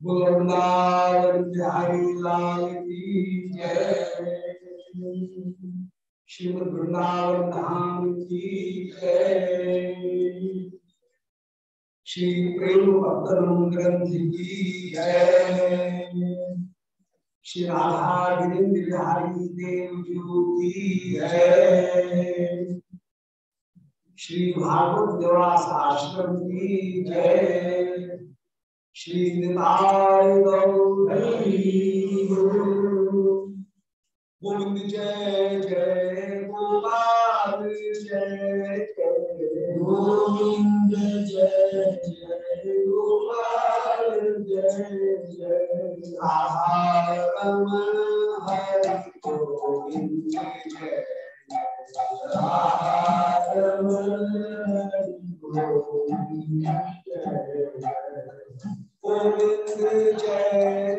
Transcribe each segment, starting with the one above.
बुलंदार बिहारी लाल की जय श्रीमद वृंदावन धाम की जय। श्री प्रेम भक्तन ग्रंथ की जय। श्री राधा गिरिंद्र बिहारी देव की जय। श्री भागवत निवास आश्रम की जय। श्री गोविंद जय जय गोपाल, जय जय गोविंद, जय जय गोपाल, जय जय रमण हरि गोविंद, जय रमण हरि गोविंद जय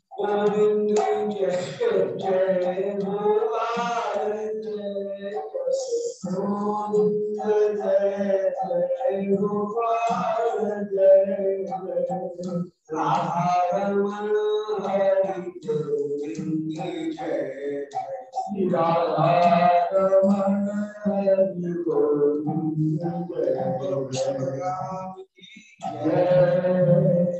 गोविंद जय जय गोपाल जय गोविंद जय जय गोपाल जय राधा रमण हरि गोविंद जय जय राधा रमण हरि गोविंद जय जय गोविंद जय जय गोपाल जय गोविंद जय जय गोपाल जय राधा रमण हरि गोविंद जय राधा रमण हरि गोविंद जय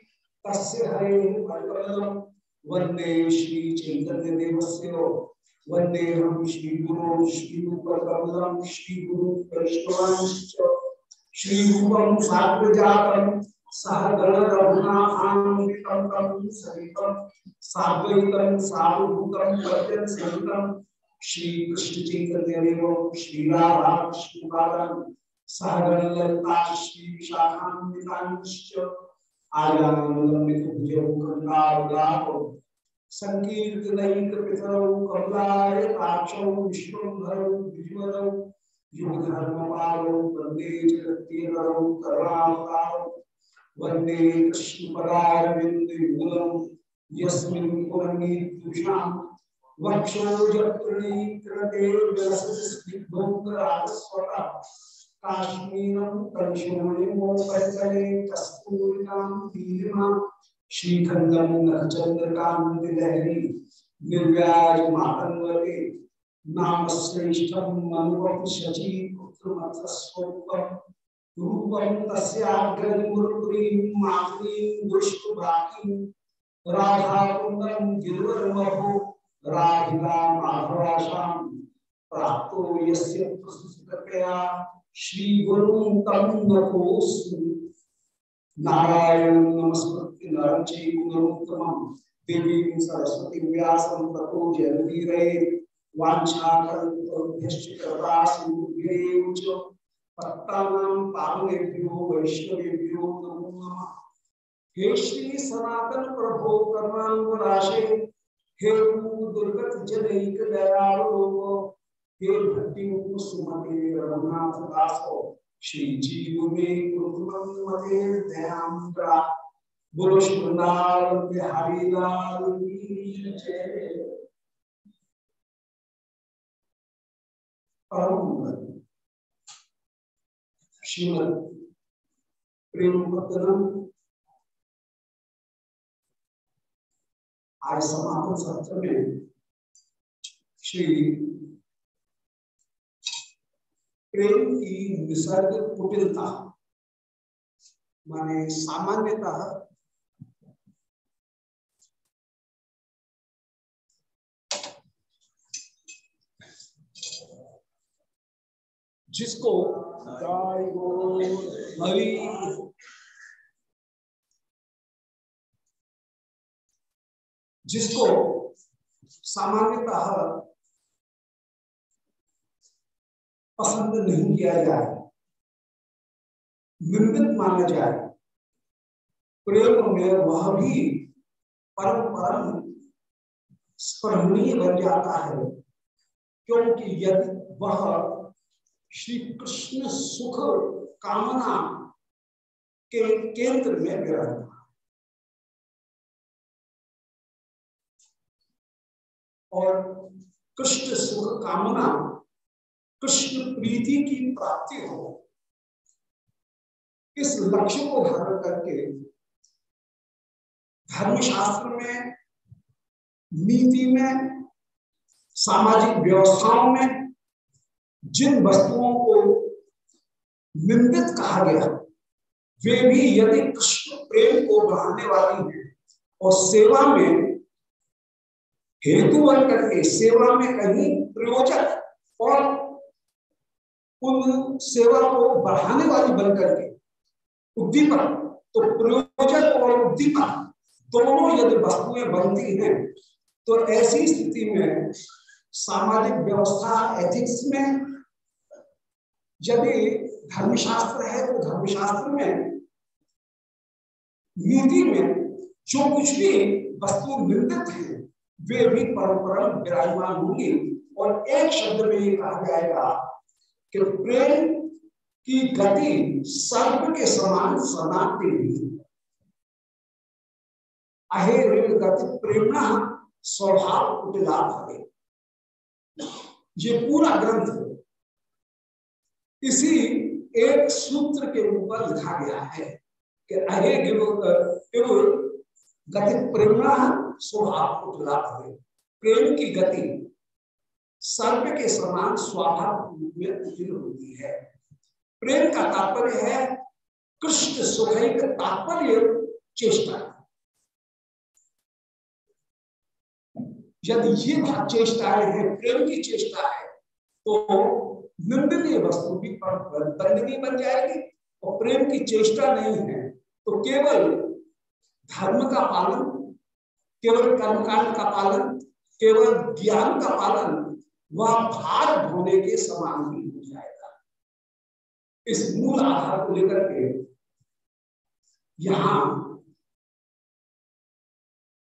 तस्य हरे परम वंदे श्री चैतन्य देवस्य वंदे हम श्री गुरु श्री रूपकमलम श्री गुरु श्री रूपम साग्रजातम सह गण रघुनाथान्वितं तं सहितं साद्वैतं सावभूतं पद्यं सहितं श्री कृष्ण चैतन्य देव श्री राधा गण ललिता श्री विशाखान्वितांश्च आयामलम्बितभुजौ संकीर्तनैकपितरौ कमलायताक्षौ विश्वम्भरौ द्विजवरौ युगधर्मपालौ वंदे जगत्तेरौ करुणावतारौ वंदे कृष्णपदारविन्दयुगलम् यस्मिन् पुरङ्गीदुषां वक्षोजप्रणीकृते विलसस्निग्धोङ्करागस्वतः काश्मीरं कंशोणिमोपरितले कस्तूरिकां पीलिमा श्रीखण्डं नखचन्द्रकान्तिलहरी निर्व्याजमातन्वते नाम श्रेष्ठं मनुवं शची पुत्रमथस्वरूपं रूपं तस्याग्रमुरुक्रीं मातुरीं दुष्टभाकीं राधाकुन्दं गिरिवर्मभो, राधिका माधवाशां प्राप्तो यस्य प्रस्तुततया श्री गुरु नारायण नमस्कृत्य नरं चैव नरोत्तमं देवीं सरस्वतीं व्यासं वैष्णवेभ्यो नमो नमः। हे श्री सनातन प्रभो करुणांबुराशे हे दुर्गत जनैक केवल भक्ति भट्टी को सुमते रघुनाथ दास को श्री जीव में कुलम मते ध्यानरा बोलो सुंदर बिहारी लाल परम श्रीमद प्रेम आज समापन सत्र में श्री प्रेम की निसर्ग कुटिलता। माने सामान्यतः जिसको हरी जिसको सामान्यतः पसंद नहीं किया जाए। निंदित माना जाए। प्रेम में वह भी परम परम स्मरणीय बन जाता है। क्योंकि यदि वह श्री कृष्ण सुख कामना के केंद्र में विराजमान और कृष्ण सुख कामना कृष्ण प्रीति की प्राप्ति हो। इस लक्ष्य को धारण करके धर्मशास्त्र में, नीति में, सामाजिक व्यवस्थाओं में जिन वस्तुओं को निंदित कहा गया, वे भी यदि कृष्ण प्रेम को बढ़ाने वाली है और सेवा में हेतु बन करके, सेवा में कहीं प्रयोजक और उन सेवा को बढ़ाने वाली बन करके उद्दीपक तो प्रयोजक और उद्दीपक दोनों यदि वस्तुएँ बनती हैं तो ऐसी स्थिति में सामाजिक व्यवस्था एथिक्स में यदि धर्मशास्त्र है तो धर्मशास्त्र में, नीति में जो कुछ भी वस्तु निंदित है, वे भी परंपरा विराजमान होंगी और एक शब्द में ये कहा जाएगा कि प्रेम की गति सर्प के समान सनाती अहे गति प्रेरणा स्वभाव कुटिला भवे ये पूरा ग्रंथ इसी एक सूत्र के ऊपर लिखा गया है कि अहे गति प्रेरणा स्वभाव उठला प्रेम की गति सर्प के समान स्वाभाविक रूप में उठिल होती है। प्रेम का तात्पर्य है, कृष्ण सुखैक तात्पर्य चेष्टा। यदि ये चेष्टाएँ हैं, प्रेम की चेष्टा है तो निंदनीय वस्तु भी दंडनीय बन जाएगी। और प्रेम की चेष्टा नहीं है तो केवल धर्म का पालन, केवल कर्मकांड का पालन, केवल ज्ञान का पालन वह भार ढोने के समान ही हो जाएगा। इस मूल आधार को लेकर के यहाँ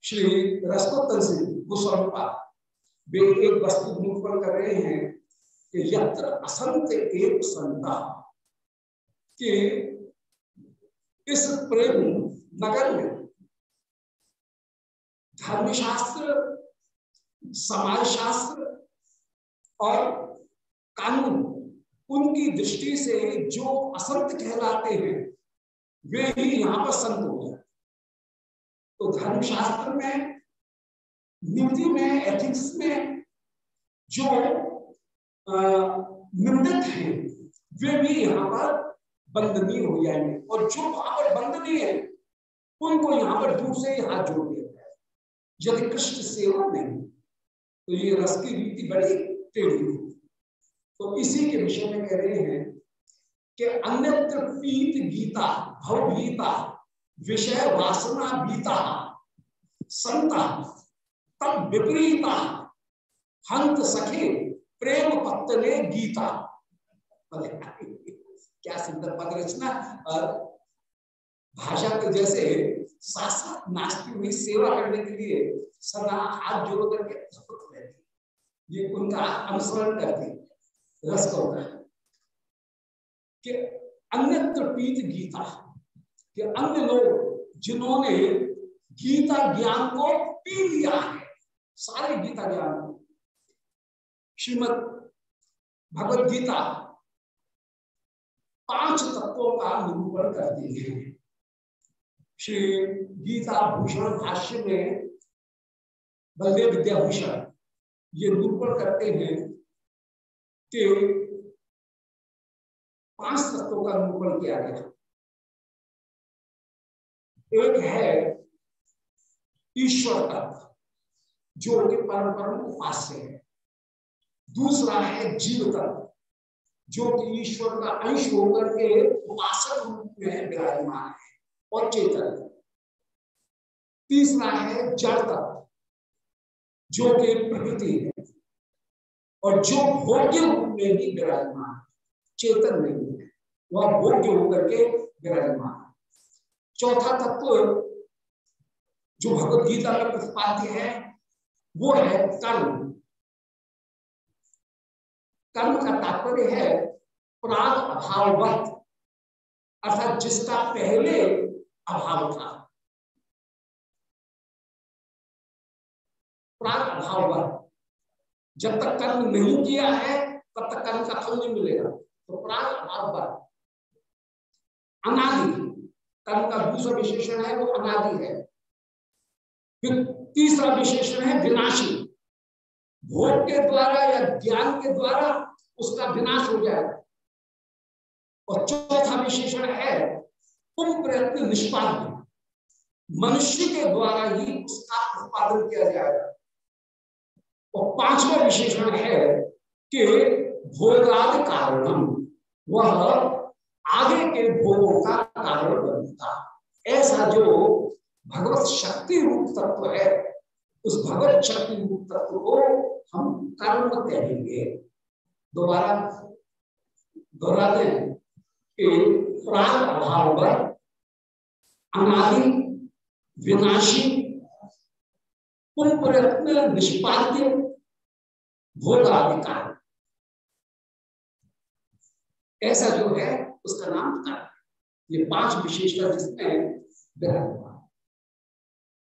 श्री रसोत्तन सिंह गोस्वामी वे एक वस्तु निरूपण कर रहे हैं कि यत्र असंत एक संता कि इस प्रेम नगर में धर्मशास्त्र, समाजशास्त्र और कानून, उनकी दृष्टि से जो असंत कहलाते हैं, वे ही यहाँ पर संत हो जाते तो धर्मशास्त्र में नीति में एथिक्स में जो निंदित है, वे भी यहाँ पर बंदनीय हो जाएँगे। और जो वहाँ पर बंदनीय है, उनको यहाँ पर दूर से ही हाथ जोड़ दिया जाए। यदि कृष्ण सेवा नहीं तो ये रस की रीति बड़ी टेढ़ी तो इसी के विषय में कह रहे हैं कि अन्यत्र पीत गीता, भव गीता, विषय वासना बीता संता, तब विपरीता, हंत सखे, प्रेम पत्तले गीता। क्या सुंदर पद रचना। और भाषा के जैसे साथ नाचती हुई सेवा करने के लिए सदा हाथ जोड़ करके ये उनका अनुसरण करती रस को कि अन्यत्र पीत गीता, कि अन्य लोग जिन्होंने गीता ज्ञान को पी लिया है, सारे गीता ज्ञान को। श्रीमद भगवत गीता पाँच तत्वों का निरूपण करती है। श्री गीता भूषण भाष्य में बलदेव विद्याभूषण ये निरूपण करते हैं कि पाँच तत्वों का निरूपण किया गया। एक है ईश्वर तत्व जो कि परम परम उपास्य है। दूसरा है जीव तत्व जो कि ईश्वर का अंश होकर के उपासक रूप में विराजमान है और चेतन तीसरा है जड़ तत्व जो कि प्रकृति है। और जो भोग्य रूप में भी विराजमान चेतन नहीं है। वह भोग्य होकर के विराजमान चौथा तत्व जो भगवत गीता में प्रतिपाद्य है, वो है कर्म। कर्म का तात्पर्य है प्राग अभाववत, अर्थात जिसका पहले अभाव था। प्राग अभाववत जब तक कर्म नहीं किया है, तब तक कर्म का फल नहीं मिलेगा। तो प्राग अभाववत अनादि। कर्म का दूसरा विशेषण है, वो अनादि है। फिर तीसरा विशेषण है विनाशी। भोग के द्वारा या ज्ञान के द्वारा उसका विनाश हो जाएगा। और चौथा विशेषण है तुम प्रयत्न निष्पादन। मनुष्य के द्वारा ही उसका उत्पादन किया जाएगा। और पांचवा विशेषण है कि भोगाद कारणम, वह आगे के भोगों का कारण बनता ऐसा जो भगवत शक्ति रूप तत्व है, उस भगवत शक्ति रूप तत्व को हम कर्म कहेंगे। दोबारा दोहराते हैं कि प्राण अभाव पर अनादि, विनाशी प्रयत्न निष्पाद्य भोगाधिकार ऐसा जो है, उसका नाम कर्म ये पाँच विशेषता जिसमें विराजमान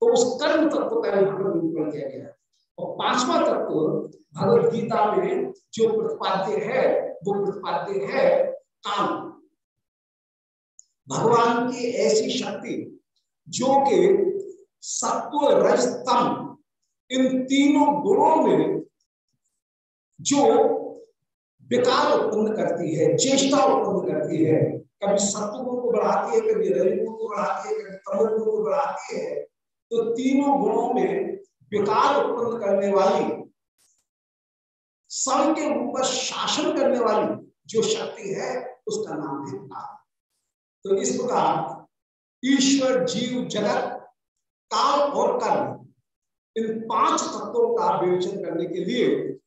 तो उस कर्म तत्व का यहाँ पर निरूपण किया गया। और पांचवा तत्व भगवत गीता में जो प्रतिपाद्य है, वो प्रतिपाद्य है काम। भगवान की ऐसी शक्ति, जो कि सत्व रजतम इन तीनों गुणों में जो विकार उत्पन्न करती है चेष्टा उत्पन्न करती है, कभी सत्व गुण को बढ़ाती है, कभी रजगुण को बढ़ाती है, कभी तमो गुण को बढ़ाती है तो तीनों गुणों में विकार उत्पन्न करने वाली सब के ऊपर शासन करने वाली जो शक्ति है, उसका नाम है काल तो इस प्रकार ईश्वर, जीव, जगत, काल और कर्म इन पाँच तत्वों का विवेचन करने के लिए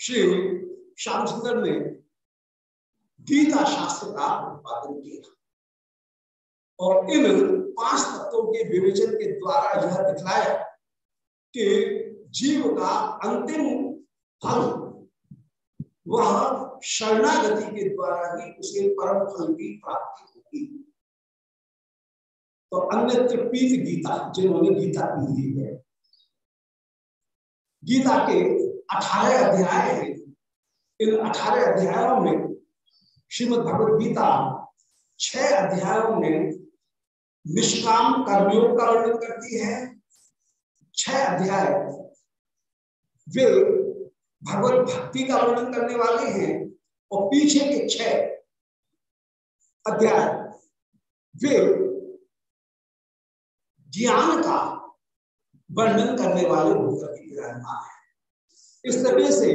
श्री श्याम सुंदर ने गीता शास्त्र का उत्पादन किया। और इन पाँच तत्वों के विवेचन के द्वारा यह दिखलाया कि जीव का अंतिम फल, वह शरणागति के द्वारा ही उसे परम फल की प्राप्ति होगी। तो अन्य पीत गीता, जिन्होंने गीता पी है। गीता के अठारह अध्याय हैं। इन अठारह अध्यायों में श्रीमद भगवद गीता छह अध्यायों में निष्काम कर्मियों का वर्णन करती है। छह अध्याय वे भगवत भक्ति का वर्णन करने वाले हैं और पीछे के छह अध्याय वे ज्ञान का वर्णन करने वाले होकर विराजमान है। इस तरह से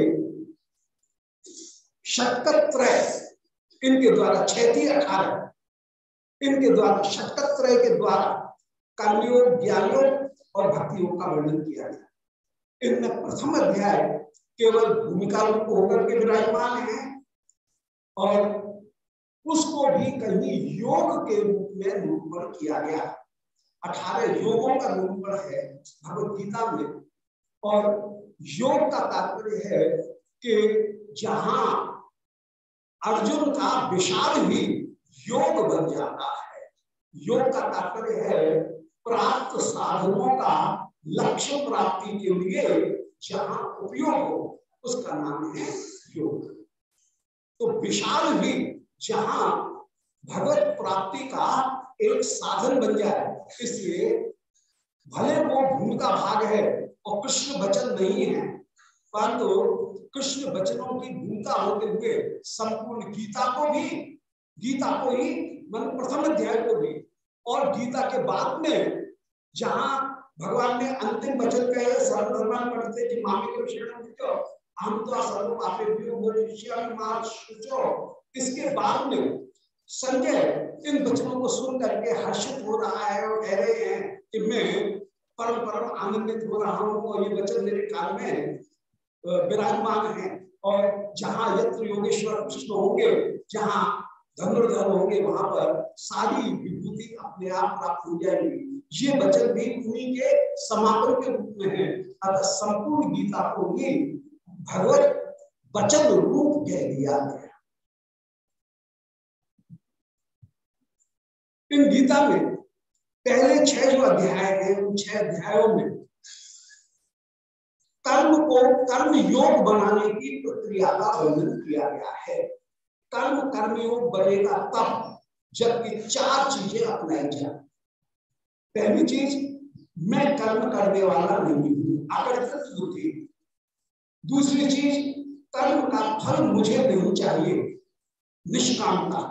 शतकत्रय इनके द्वारा छठी अठारह इनके द्वारा शतकत्रय के द्वारा कर्मयोग ज्ञानयोग और भक्तियों का वर्णन किया गया। इनमें प्रथम अध्याय केवल भूमिका रूप होकर के विराजमान है और उसको भी कहीं योग के रूप में निरूपण किया गया। अठारह योगों का निरूपण है भगवत गीता में। और योग का तात्पर्य है कि जहाँ अर्जुन का विशाल ही योग बन जाता है। योग का तात्पर्य है प्राप्त साधनों का लक्ष्य प्राप्ति के लिए जहाँ उपयोग हो, उसका नाम है योग। तो विशाल भी जहाँ भगवत प्राप्ति का एक साधन बन जाए, इसलिए भले वो भूमिका भाग है और कृष्ण वचन नहीं है। परंतु कृष्ण वचनों की भूमिका होते हुए संपूर्ण गीता को भी, गीता को ही मन प्रथम अध्याय को भी, और गीता के बाद में जहाँ भगवान ने अंतिम वचन कहे सर्वधर्मान पढ़ते कि मामे के शरण हम तो सर्व पापे इसके बाद में संजय इन वचनों को सुन करके हर्षित हो रहा है और कह रहे हैं कि मैं परम परम आनंदित हो रहा हूँ और ये वचन मेरे काल में विराजमान है। और जहाँ यत्र योगेश्वर कृष्ण होंगे, जहाँ धनुर्धर होंगे, वहाँ पर सारी विभूति अपने आप प्राप्त हो जाएगी। ये वचन भी उन्हीं के समापन के रूप में है। अतः संपूर्ण गीता को ही भगवत वचन रूप कह दिया गया। इन गीता में पहले छह जो अध्याय है उन छह अध्यायों में कर्म को कर्म योग बनाने की प्रक्रिया का वर्णन किया गया है। कर्म कर्मयोग बनेगा तब जबकि चार चीज़ें अपनाई जाए। पहली चीज़, मैं कर्म करने वाला नहीं हूँ आकर्षित बुद्धि दूसरी चीज़, कर्म का फल मुझे नहीं चाहिए निष्कामता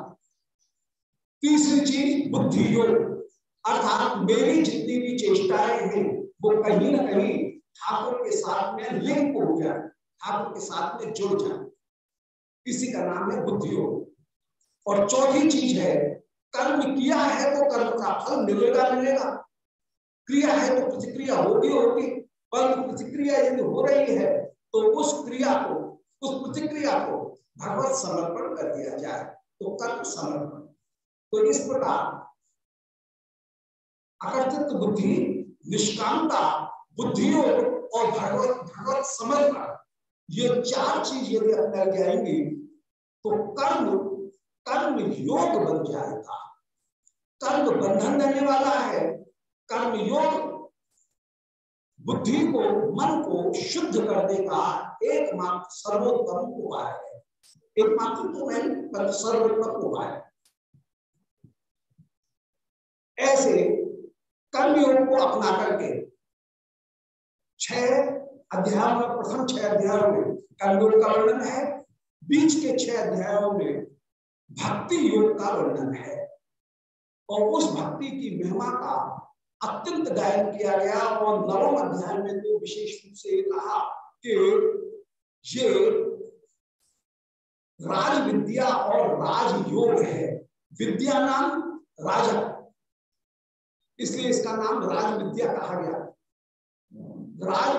तीसरी चीज़ बुद्धि योग अर्थात मेरी जितनी भी चेष्टाएँ हैं, वो कहीं ना कहीं ठाकुर के साथ में लिंक हो जाए, ठाकुर के साथ में जुड़ जाए। इसी का नाम है बुद्धि और चौथी चीज़ है, कर्म किया है तो कर्म का फल मिलेगा मिलेगा। क्रिया है तो प्रतिक्रिया होगी होगी। परंतु प्रतिक्रिया यदि हो रही है तो उस क्रिया को, उस प्रतिक्रिया को भगवत समर्पण कर दिया जाए तो कर्म समर्पण। तो इस प्रकार अकर्तृत्व बुद्धि, निष्कामता बुद्धि और भगवत भगवत समर्पण ये चार चीज़ यदि अपना जाएँगे तो कर्म कर्म योग बन जाएगा। कर्म बंधन देने वाला है। कर्म योग बुद्धि को, मन को शुद्ध करने का एकमात्र सर्वोत्तम उपाय है। एकमात्र तो नहीं पर सर्वोत्तम उपाय ऐसे कर्मयोग को अपना करके। छह अध्यायों में, प्रथम छह अध्यायों में कर्मयोग का वर्णन है। बीच के छह अध्यायों में भक्ति योग का वर्णन है। और उस भक्ति की महिमा का अत्यंत गायन किया गया और नवम अध्याय में तो विशेष रूप से कहा कि ये राज विद्या और राज योग है। विद्या नाम राजा इसलिए इसका नाम राज विद्या कहा गया। राज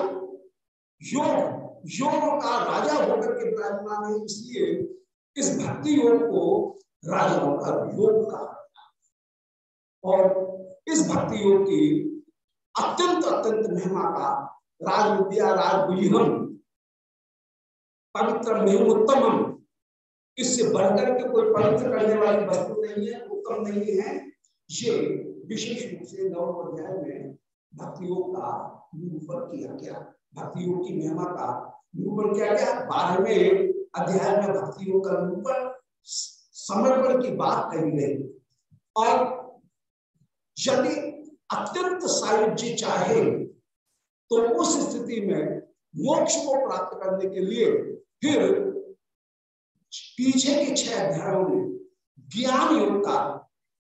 योग योग का राजा होकर के विराजमान है, इसलिए इस भक्ति योग को राजाओं का योग कहा और इस भक्ति योग की अत्यंत अत्यंत महिमा का राज विद्या राज गुहम पवित्र उत्तम इससे बढ़कर के कोई पवित्र करने वाली वस्तु नहीं है, उत्तम नहीं है, ये विशेष रूप से नव अध्याय में भक्ति योग का निरूपण किया गया। भक्ति योग की महिमा का निरूपण किया गया। बारहवें अध्याय में भक्ति योग का निरूपण समर्पण की बात कही गई। और यदि अत्यंत सायुज्य चाहे तो उस स्थिति में मोक्ष को प्राप्त करने के लिए फिर पीछे के छह अध्यायों में ज्ञान योग का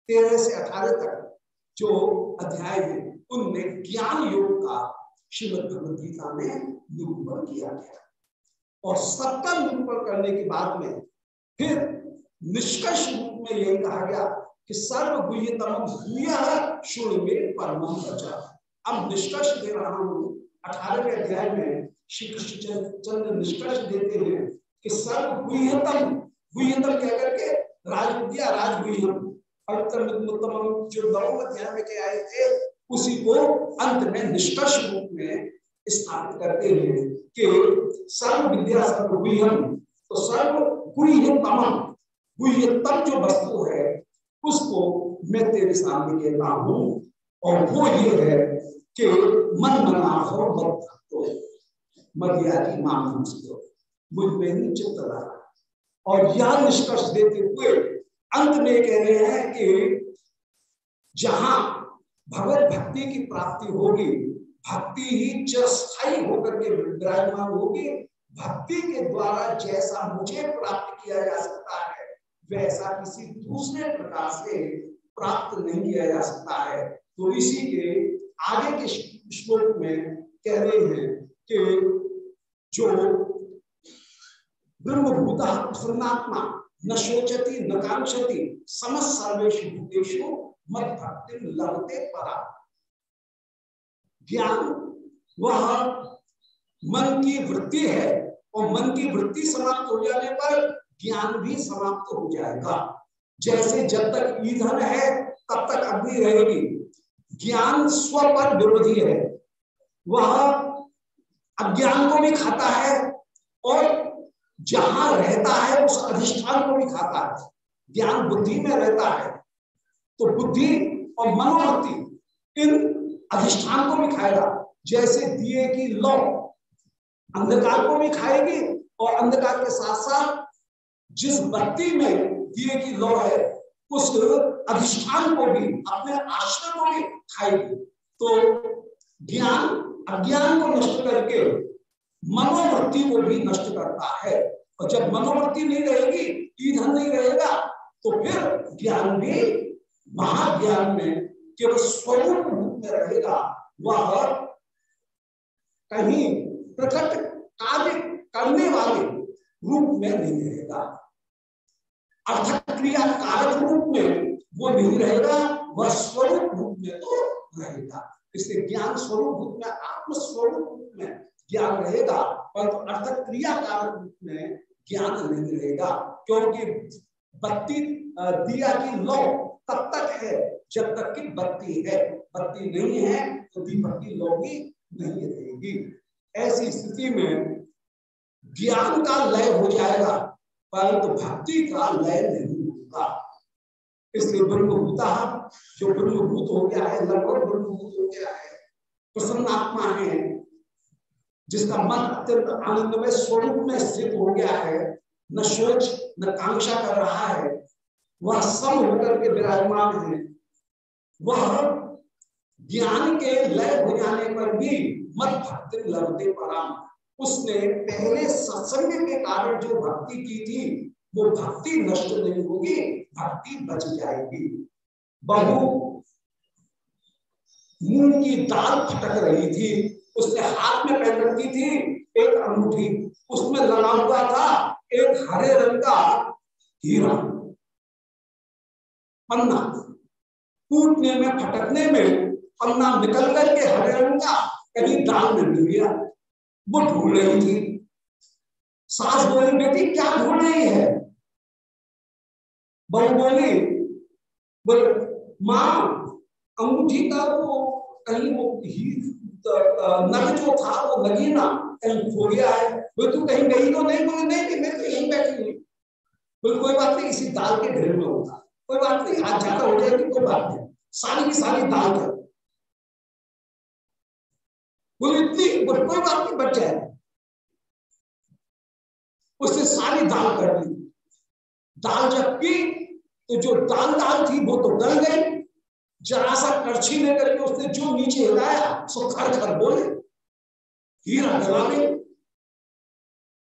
तेरह से अठारह तक जो अध्याय है, उनमें ज्ञान योग का श्रीमद भगवद गीता में निरूपण किया गया। और सबका निरूपण करने के बाद में फिर निष्कर्ष रूप में यही कहा गया कि सर्व गुह्यतम शुण में परम बचा अब निष्कर्ष दे रहा हूँ, अठारहवें अध्याय में श्री कृष्ण चंद्र निष्कर्ष देते हैं कि सर्व गुह्यतम गुह्यतम कहकर के जो नवम अध्याय में के आए थे, उसी को अंत में, निष्कर्ष रूप में स्थापित करते हैं कि सर्व विद्या सर्व तो सर्व गुह्यतम गुह्यतम जो वस्तु है, उसको मैं तेरे सामने कहता हूँ। और वो ये है कि मन मना हो भक्तो मर्यादी माम मुझमें ही चित्त रहा। और यह निष्कर्ष देते हुए अंत में कह रहे हैं कि जहाँ भगवत भक्ति की प्राप्ति होगी, भक्ति ही चिरस्थायी होकर के विराजमान होगी। भक्ति के द्वारा जैसा मुझे प्राप्त किया जा सकता है, वैसा किसी दूसरे प्रकार से प्राप्त नहीं किया जा सकता है। तो इसी के आगे के श्लोक में कह रहे हैं कि जो ब्रह्मभूता प्रसन्नात्मा न शोचती, न कांक्षती, समस्त सर्वेश भूतेशु मत भक्ति लभते परा। ज्ञान, वह मन की वृत्ति है और मन की वृत्ति समाप्त हो जाने पर ज्ञान भी समाप्त हो जाएगा। जैसे जब तक ईंधन है, तब तक अग्नि रहेगी। ज्ञान स्व पर विरोधी है। वह अज्ञान को भी खाता है और जहाँ रहता है, उस अधिष्ठान को भी खाता है। ज्ञान बुद्धि में रहता है। तो बुद्धि और मनोवृत्ति, इन अधिष्ठान को भी खाएगा। जैसे दिए की लौ, अंधकार को भी खाएगी और अंधकार के साथ साथ जिस बत्ती में दिए की लौ है, उस अधिष्ठान को भी, अपने आश्रय को भी खाएगी। तो ज्ञान, अज्ञान को नष्ट करके मनोवृत्ति को भी नष्ट करता है। और जब मनोवृत्ति नहीं रहेगी, ईंधन नहीं रहेगा तो फिर ज्ञान भी, महाज्ञान में केवल स्वरूप रूप में रहेगा। वह कहीं प्रकट कार्य करने वाले रूप में नहीं रहेगा। अर्थ क्रिया कारक रूप में वो नहीं रहेगा, वह स्वरूप रूप में तो रहेगा। इसलिए ज्ञान स्वरूप रूप में आत्म स्वरूप रूप में ज्ञान रहेगा, परंतु अर्थ क्रिया कारक रूप में ज्ञान नहीं रहेगा, क्योंकि बत्ती दिया की लौ तब तक है, जब तक की बत्ती है। बत्ती नहीं है तो दीपक की लौ भी नहीं रहेगी। ऐसी स्थिति में ज्ञान का लय हो जाएगा, परंतु तो भक्ति का लय नहीं होगा। इसलिए ब्रह्मभूता जो ब्रह्मभूत हो गया है, लगभग ब्रह्मभूत हो गया है प्रसन्न आत्मा है जिसका मन अत्यंत आनंद में स्वरूप में स्थित हो गया है, न सोच न कांक्षा कर रहा है, वह सब होकर के विराजमान है। वह ज्ञान के लय हो जाने पर भी मत भक्ति लभते पराम उसने पहले सत्संग के कारण जो भक्ति की थी, वो भक्ति नष्ट नहीं होगी, भक्ति बच जाएगी। बहु, मूंग की दाल फटक रही थी। उसने हाथ में पहन रखी थी, एक अंगूठी, उसमें लगा हुआ था एक हरे रंग का हीरा। पन्ना टूटने में, फटकने में पन्ना निकल करके हरे रंग का कहीं दाल में मिल गया। वो ढूंढ रही थी। सास बोली, बेटी, क्या ढूंढ रही है? बहू बोली, बोले, माँ, अंगूठी का वो कहीं वो नग जो था, वो लगी ना, कहीं खो गया है। वो तू कहीं गई तो नहीं? बोले, नहीं मैं तो यहीं बैठी हुई बोले, कोई बात नहीं, इसी दाल के ढेर में होता कोई बात नहीं आज ज़्यादा हो जाएगी, कोई बात नहीं। सारी की सारी दाल कर बोले, इतनी कोई बात नहीं, बच जाए उसने सारी दाल कर दी दाल जब पी तो जो दाल दाल थी, वो तो गल गई। जरा सा करछी लेकर के उसने जो नीचे हिलाया, सो खर खर बोले, हीरा गला गई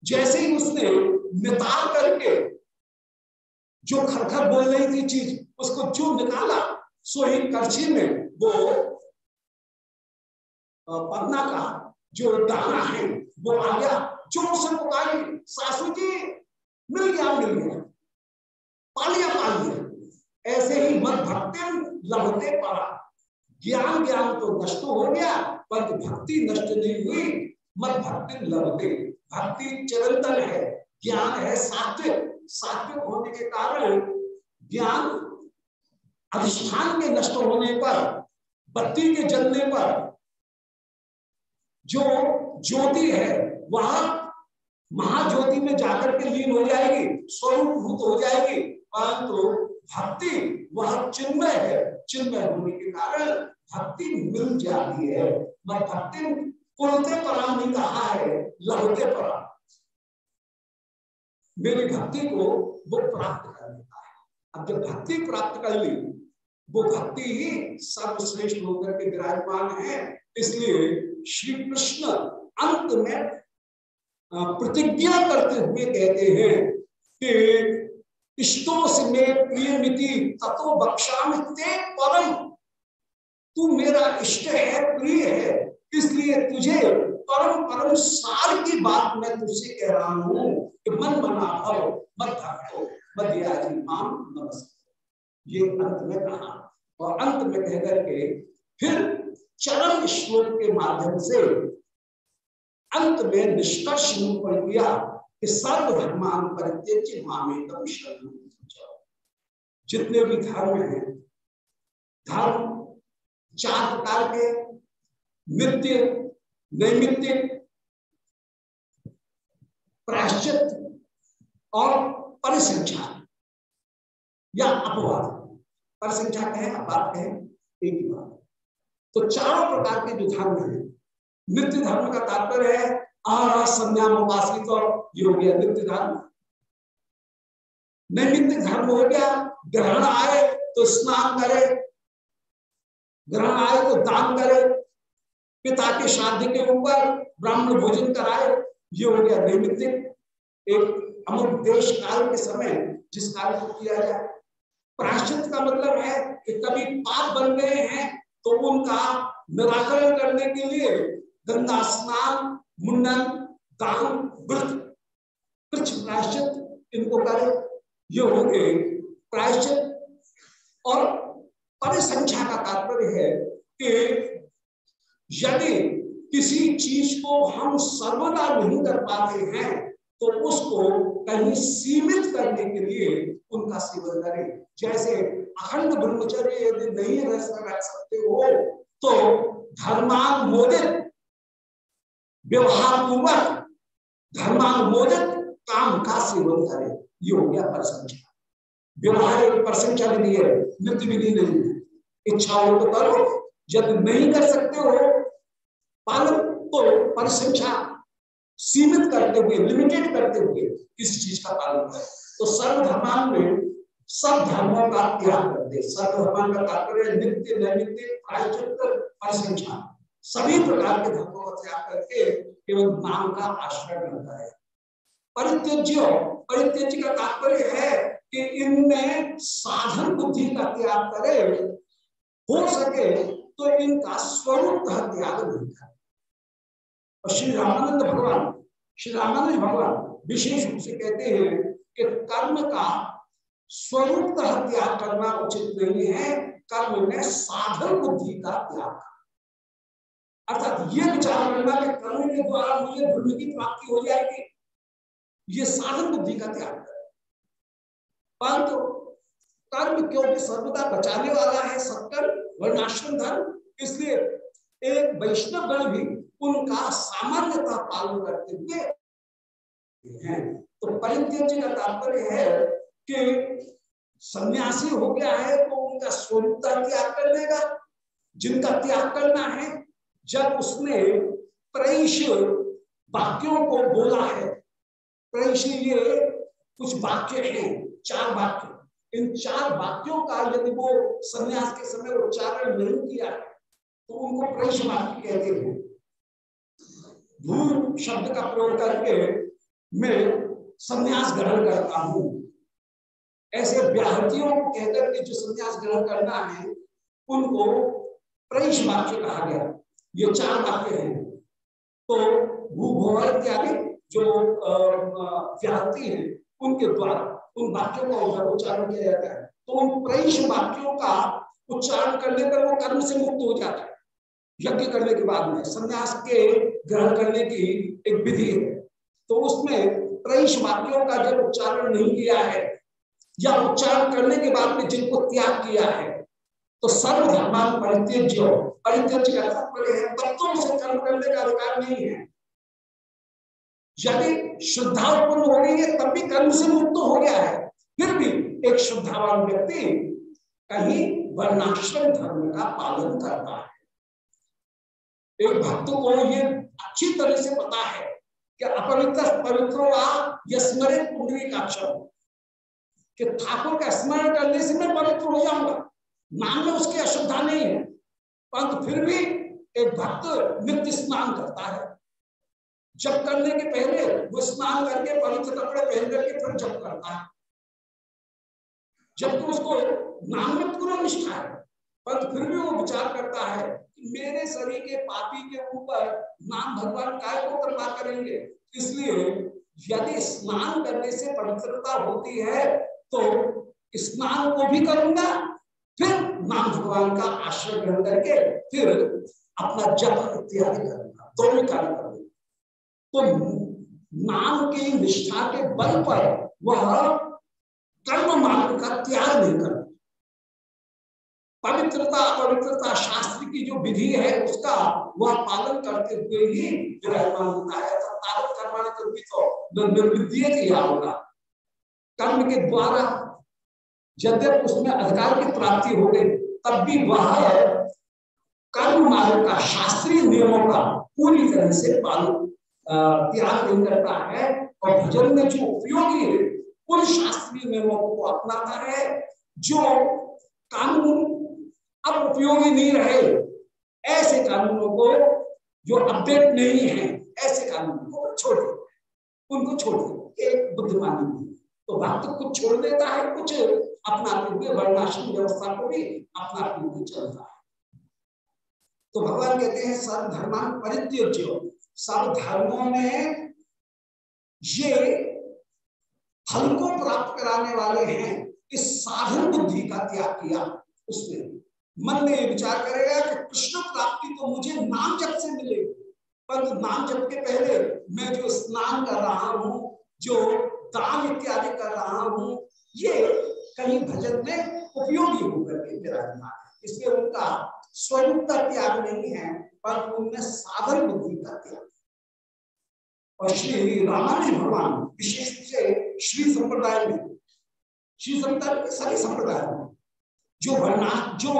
जैसे ही उसने नितार करके जो खरखर बोल रही थी चीज़, उसको जो निकाला, सो ही करछी में वो पन्ना का जो दाना है, वो आ गया। जो से पुकारी, सासू जी, मिल गया मिल गया। पालिया पाल लिया ऐसे ही मत भक्ति लभते पड़ा। ज्ञान ज्ञान तो नष्ट हो गया पर भक्ति नष्ट नहीं हुई, मत भक्ति लभते भक्ति चिरंतन है, ज्ञान है सात्विक। सात्विक होने के कारण ज्ञान अधिष्ठान के नष्ट होने पर, बत्ती के जलने पर, जो ज्योति है, वह महाज्योति में जाकर के लीन हो जाएगी स्वरूप हो जाएगी। परंतु भक्ति वह चिन्मय है। चिन्मय होने के कारण भक्ति मिल जाती है। मैं भक्ति कुलते पराम नहीं कहा है? लहते पराम मेरी भक्ति को वो प्राप्त कर लेता है। अब जब भक्ति प्राप्त कर ली, वो भक्ति ही सर्वश्रेष्ठ होकर के विराजमान है। इसलिए श्री कृष्ण अंत में प्रतिज्ञा करते हुए कहते हैं कि इष्टों में प्रिय तत्व बक्षा ते परम। तू मेरा इष्ट है, प्रिय है, इसलिए तुझे परम परम सार की बात मैं तुझसे कह रहा हूँ कि मन मना भव, मत भक्तो मध्याजी माम, नमस्ते। ये अंत में कहा। और अंत में कहकर के फिर चरम श्लोक के माध्यम से अंत में निष्कर्ष निरूपण किया। कि सर्व धर्मान परित्यज मामेतम शरण जितने भी धर्म हैं, धर्म चार प्रकार के नित्य नैमित्तिक प्राश्चित और परिसंख्या या अपवाद। परिसंख्या कहे, अपवाद कहे, एक ही बात। तो चारों प्रकार के जो धर्म है, नित्य धर्म का तात्पर्य है उपासित और ये हो गया नित्य धर्म नैमित्तिक धर्म हो गया, ग्रहण आए तो स्नान करे, ग्रहण आए तो दान करे। पिता के शादी के ऊपर ब्राह्मण भोजन कराए, ये हो गया नैमित्तिक। एक अमुक देश काल के समय जिस कार्य को किया जाए प्राश्चित का मतलब है कि कभी पाप बन गए हैं तो उनका निराकरण करने के लिए गंगा स्नान मुंडन दान व्रत प्रायश्चित, इनको करे, ये हो गए प्रायश्चित। और परिसंख्या का तात्पर्य है कि यदि किसी चीज़ को हम सर्वदा नहीं कर पाते हैं तो उसको कहीं सीमित करने के लिए उनका सेवन करें। जैसे अखंड ब्रह्मचर्य यदि नहीं रह सकते हो तो धर्मानुमोदित व्यवहार पूर्वक, धर्मानुमोदित काम का सेवन करे, ये हो गया परसंख्या व्यवहार एक परसंख्या विधि है, नित्य विधि नहीं है। इच्छा हो तो करो, यदि नहीं कर सकते हो पालन तो परसंख्या सीमित करते हुए लिमिटेड करते हुए किसी चीज़ का पालन करें। तो सर्वधर्मान में सब धर्मों का त्याग कर दे। सर्वधर्मान का तात्पर्य नित्य नैमित्य प्रायचित परिसंख्या। सभी प्रकार के धर्मों का त्याग करके केवल नाम का आश्रय मिलता है। परित्यज्य परित्यज्य का तात्पर्य है कि इनमें साधन बुद्धि का त्याग करे, हो सके तो इनका स्वरूप का त्याग नहीं करे। और श्री रामानंद भगवान, श्री रामानंद भगवान विशेष रूप से कहते हैं कि कर्म का स्वरूप त्याग करना उचित नहीं है, कर्म में साधन बुद्धि का त्याग। अर्थात ये विचार करना कि कर्म के द्वारा मुझे धर्म की प्राप्ति हो जाएगी। ये साधन बुद्धि का त्याग है परंतु कर्म क्योंकि सर्वदा बचाने वाला है, सत्कर्म, वर्णाश्रम धर्म, इसलिए एक वैष्णव गण भी उनका सामान्यता पालन करते हुए तो परित्यज का तात्पर्य है कि सन्यासी हो गया है तो उनका स्वरूपता त्याग कर देगा जिनका त्याग करना है जब उसने प्रैश वाक्यों को बोला है प्रैश ये कुछ वाक्य हैं, चार वाक्य। इन चार वाक्यों का यदि वो संन्यास के समय उच्चारण नहीं किया है तो उनको प्रैश वाक्य कहते हैं। भू शब्द का प्रयोग करके मैं संन्यास ग्रहण करता हूँ। ऐसे व्याहतियों को कहकर के जो संन्यास ग्रहण करना है, उनको प्रैश वाक्य कहा गया। ये चार वाक्य हैं। तो भूगोल इत्यादि जो व्याहति है, उनके द्वारा, उन वाक्यों का उच्चारण किया जाता है। तो उन प्रेष वाक्यों का उच्चारण करने पर वो कर्म से मुक्त हो जाता है। यज्ञ करने के बाद में, संन्यास के ग्रहण करने की एक विधि है। तो उसमें प्रैश वाक्यों का जब उच्चारण नहीं किया है, या उच्चारण करने के बाद में जिनको त्याग किया है तो सर्वधर्मान परित्यज्य परित्यज्य का तात्पर्य है तत्वों से कर्म करने का अधिकार नहीं है। यदि श्रद्धा उत्पन्न हो गई है, तब भी कर्म से मुक्त हो गया है। फिर भी एक श्रद्धावान व्यक्ति कहीं वर्णाश्रम धर्म का पालन करता है। एक भक्त को ये अच्छी तरह से पता है कि अपवित्र पवित्रो स्मरित पुंडरी का कि ठाकुर का स्मरण करने से मैं पवित्र हो जाऊँगा। नाम में उसकी अशुद्धा नहीं है, परंतु फिर भी एक भक्त नित्य स्नान करता है। जब करने के पहले वो स्नान करके पवित्र कपड़े पहन करके फिर जब करता है। जबकि उसको नाम में पूरा निष्ठा है पर फिर भी वो विचार करता है कि मेरे शरीर के पापी के ऊपर नाम भगवान काय को कृपा करेंगे? इसलिए यदि स्नान करने से पवित्रता होती है तो स्नान को भी करूँगा फिर नाम भगवान का आश्रय ग्रहण करके फिर अपना जप इत्यादि करूँगा दोनों कार्य करूँगा तो नाम की निष्ठा के बल पर वह कर्म मार्ग का त्याग नहीं कर पवित्रता अपवित्रता शास्त्र की जो विधि है, उसका वह पालन करते हुए ही विराजमान होता है तावत कर्माने तो निर्विद्य होगा। कर्म के द्वारा यद्यप उसमें अधिकार की प्राप्ति हो गई, तब भी वह कर्म मार्ग का, शास्त्रीय नियमों का पूरी तरह से पालन त्याग नहीं करता है और भजन में जो उपयोगी है, उन शास्त्रीय नियमों को अपनाता है, जो कानून अब उपयोगी नहीं रहे। ऐसे कानूनों को जो अपडेट नहीं है, ऐसे कानूनों को छोड़ दे उनको छोड़ दे एक बुद्धिमानी तो भक्त कुछ छोड़ देता है, कुछ अपनाते हुए वर्णाश्रम व्यवस्था को भी अपना अपनाते हुए चलता है। तो भगवान कहते हैं, सर्व धर्मान परित्य सब धर्मों में ये फल को प्राप्त कराने वाले हैं, इस साधन बुद्धि का त्याग किया उसने। मन में विचार करेगा कि कृष्ण प्राप्ति तो मुझे नाम जप से मिलेगी परंतु नाम जप के पहले मैं जो स्नान कर रहा हूँ, जो दान इत्यादि कर रहा हूँ, ये कहीं भजन में उपयोगी होकर के विराजमान इसलिए उनका स्वरूप का त्याग नहीं है पर उनमें साधन बुद्धि का त्याग और श्री रामायण भगवान विशेष रूप से श्री संप्रदाय में, श्री संप्रदाय के सभी संप्रदाय में, जो वर्णा, जो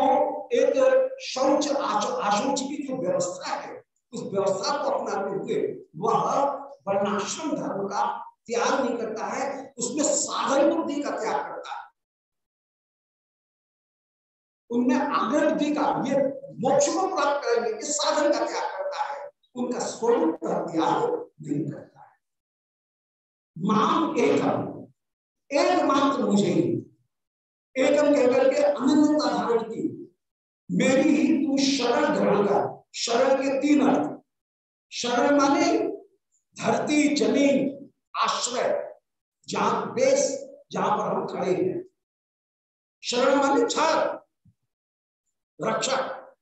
एक शौच आशौच की जो व्यवस्था है, उस व्यवस्था को अपनाते हुए वह वर्णाश्रम धर्म का त्याग नहीं करता है, उसमें साधन बुद्धि का त्याग करता है। उनमें आग्रह का ये मोक्ष को प्राप्त करेंगे इस साधन का त्याग करता है। उनका स्वरूप का त्याग नहीं करता है। माम एकम एक मात्र मुझे एकम कहकर के अनंतता धारण की, मेरी ही तू शरण ग्रहण कर। शरण के तीन अर्थ। शरण माने धरती, ज़मीन, आश्रय, जहाँ बेस, जहाँ पर हम खड़े हैं। शरण माने छर रक्षक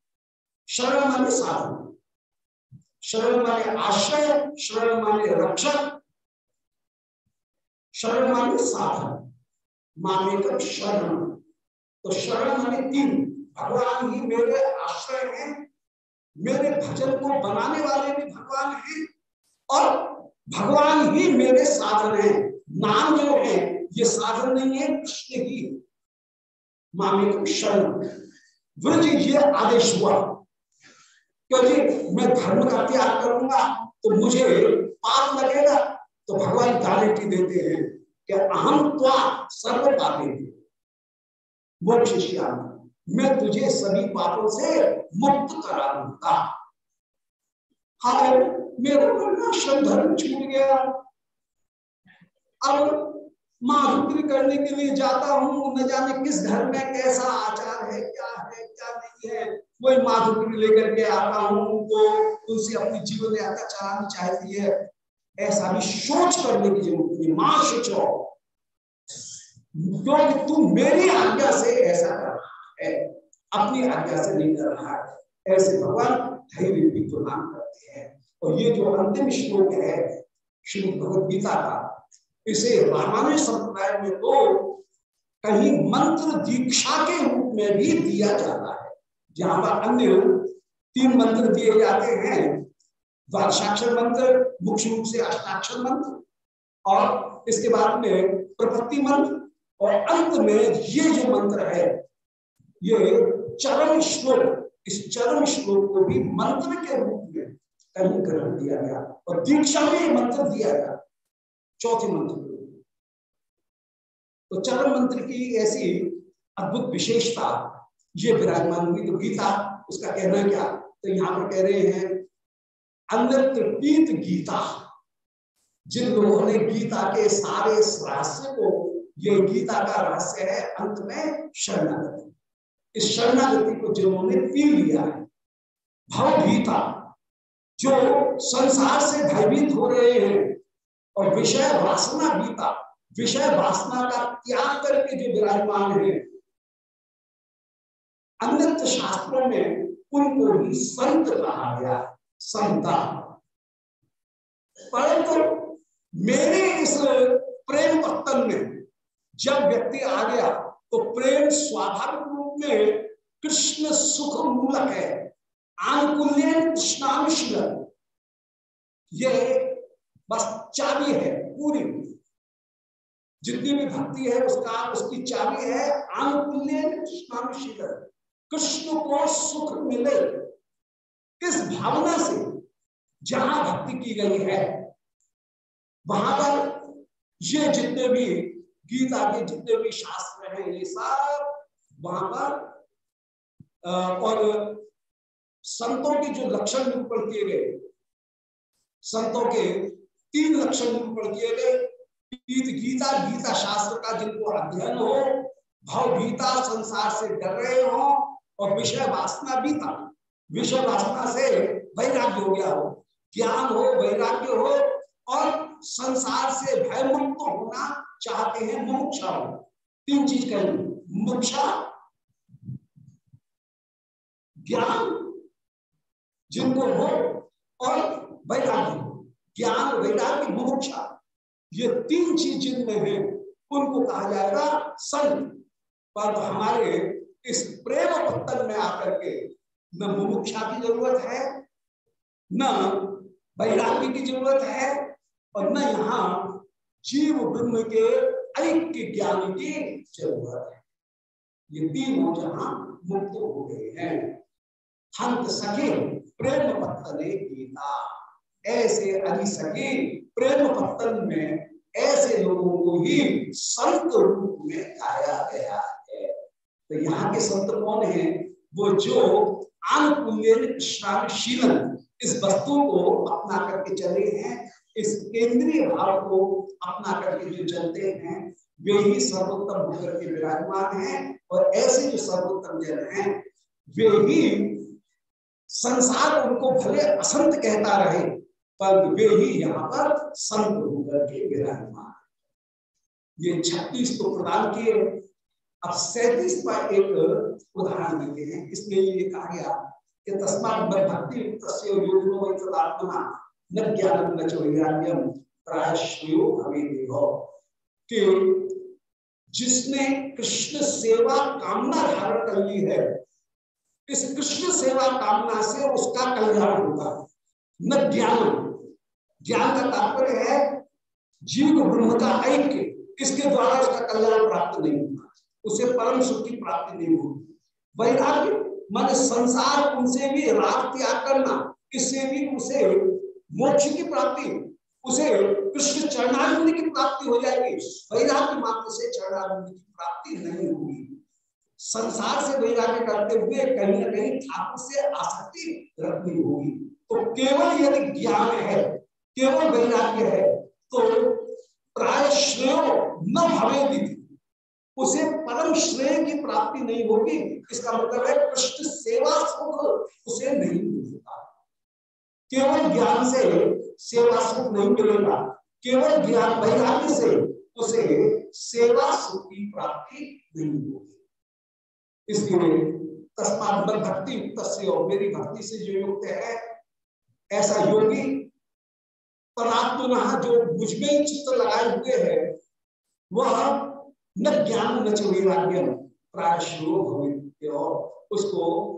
शरण माने साधन शरण माने आश्रय शरण माने रक्षक शरण माने साधन, माने कब शरण। तो शरण माने तीन। भगवान ही मेरे आश्रय हैं, मेरे भजन को बनाने वाले भी भगवान हैं, और भगवान ही मेरे साधन हैं। नाम जो है, ये साधन नहीं है, कृष्ण ही मामे को शरण। व्रज ये आदेश हुआ, क्योंकि मैं धर्म का त्याग करूँगा तो मुझे पाप लगेगा तो भगवान गारंटी देते हैं कि अहम त्वा सर्व पापे मोक्ष मैं तुझे सभी पापों से मुक्त करा दूँगा। हाँ मेरा वर्णाश्रम धर्म छूट गया। अब माधुक्री करने के लिए जाता हूँ, न जाने किस घर में कैसा आचार है, क्या है, क्या नहीं है, वही माधुक्री लेकर के आता हूँ उनको उनसे अपनी जीवन यात्रा चलानी चाहती है। ऐसा भी सोच करने की ज़रूरत नहीं। माँ, सोचो, क्योंकि तू मेरी आज्ञा से ऐसा कर है, अपनी आज्ञा से नहीं कर रहा है। ऐसे भगवान धैर्य भी प्रदान करते हैं। और ये जो अंतिम श्लोक है, श्री भगवद गीता का इसे रामानुज संप्रदाय में तो कहीं मंत्र दीक्षा के रूप में भी दिया जाता है। जहाँ पर अन्य तीन मंत्र दिए जाते हैं द्वादशाक्षर मंत्र, मुख्य रूप से अष्टाक्षर मंत्र, और इसके बाद में प्रपत्ति मंत्र, और अंत में ये जो मंत्र है, ये चरम श्लोक, इस चरम श्लोक को भी मंत्र के रूप में कहीं ग्रहण दिया गया। और दीक्षा में मंत्र दिया गया। चौथे मंत्र। तो चरम मंत्र की ऐसी अद्भुत विशेषता, ये विराजमान हुई तो गीता, उसका कहना क्या? तो यहाँ पर कह रहे हैं पीत गीता, जिन लोगों ने गीता के सारे रहस्य को, ये गीता का रहस्य है, अंत में शरणागति। इस शरणागति को जिन्होंने पी लिया है, भव गीता, जो संसार से भयभीत हो रहे हैं, और विषय वासना गीता विषय वासना का त्याग करके जो विराजमान है। अन्य शास्त्रों में उनको ही संत कहा गया, संता। परंतु मेरे इस प्रेम पत्तन में जब व्यक्ति आ गया तो प्रेम स्वाभाविक रूप में कृष्ण सुख मूलक है, आनुकूल्य कृष्णानुशील ये बस चाबी है, पूरी। जितनी भी भक्ति है, उसका, उसकी चाबी है, आनुकूल्य कृष्णानुशील कृष्ण को सुख मिले। इस भावना से जहाँ भक्ति की गई है, वहाँ पर ये जितने भी गीता के जितने भी शास्त्र हैं, ये सब वहाँ पर और संतों के जो लक्षण निरूपण किए गए, संतों के तीन लक्षण निरूपण किए गए गीता गीता शास्त्र का जिनको अध्ययन हो, भाव गीता संसार से डर रहे हो, और विषय वासना था। विषय वासना से वैराग्य हो गया हो, ज्ञान हो, वैराग्य हो, और संसार से भय मुक्त होना चाहते हैं मुमुक्षा हो। तीन चीज़ कहें मुमुक्षा, ज्ञान, जिनको हो, और वैराग्य ज्ञान, वैराग्य, मुमुक्षा। ये तीन चीज़ जिनमें है, उनको कहा जाएगा संत पर हमारे इस प्रेम पत्तन में आकर के न मुमुक्षा की ज़रूरत है, न वैराग्य की ज़रूरत है, और न यहाँ जीव ब्रह्म के ऐक्य ज्ञान की ज़रूरत है। ये तीनों जहाँ मुक्त हो गए हैं। हंत सके प्रेम पत्तने गीता। ऐसे अधि सके प्रेम पत्तन में ऐसे लोगों को ही संत रूप में गाया गया है। तो यहाँ के संत कौन है? वो जो आनुकूल्य श्रावशीलन इस वस्तु को अपना करके चले हैं, इस केंद्रीय भाव को अपना करके जो चलते हैं, वे ही सर्वोत्तम होकर के विराजमान हैं और ऐसे जो सर्वोत्तम जन हैं, वे ही संसार उनको भले असंत कहता रहे पर वे ही यहाँ पर संत होकर के विराजमान ये छत्तीस तो प्रदान किए अब सैतीस पर एक उदाहरण देते हैं। इसमें ये कहा गया कि तस्मात भक्ति कि जिसने कृष्ण सेवा कामना धारण कर ली है, इस कृष्ण सेवा कामना से उसका कल्याण होगा। न ज्ञान ज्ञान का तात्पर्य है, जीव ब्रह्म का ऐक्य इसके द्वारा उसका कल्याण प्राप्त नहीं होगा उसे परम सुख की प्राप्ति नहीं होगी वैराग्य, मान संसार उनसे भी राग त्याग करना इससे भी उसे मोक्ष की प्राप्ति, उसे कृष्ण चरणानंद की प्राप्ति हो जाएगी। वैराग्य मात्र से चरणानंद की प्राप्ति नहीं होगी संसार से वैराग्य करते हुए कहीं ना कहीं ठाकुर से आसक्ति रखनी होगी। तो केवल यदि ज्ञान है केवल वैराग्य है? तो प्राय श्रेय न भवे उसे परम श्रेय की प्राप्ति नहीं होगी, इसका मतलब है कृष्ण सेवा सुख उसे नहीं मिलता केवल ज्ञान से सेवा सुख नहीं मिलेगा, केवल ज्ञान वैराग्य से उसे सेवा सुख की प्राप्ति नहीं होगी। इसलिए तस्मात भक्ति युक्त और मेरी भक्ति से जो युक्त है, ऐसा योगी परात्मा जो मुझमें चित्त लगाए हुए है, वह न ज्ञान न प्राय उसको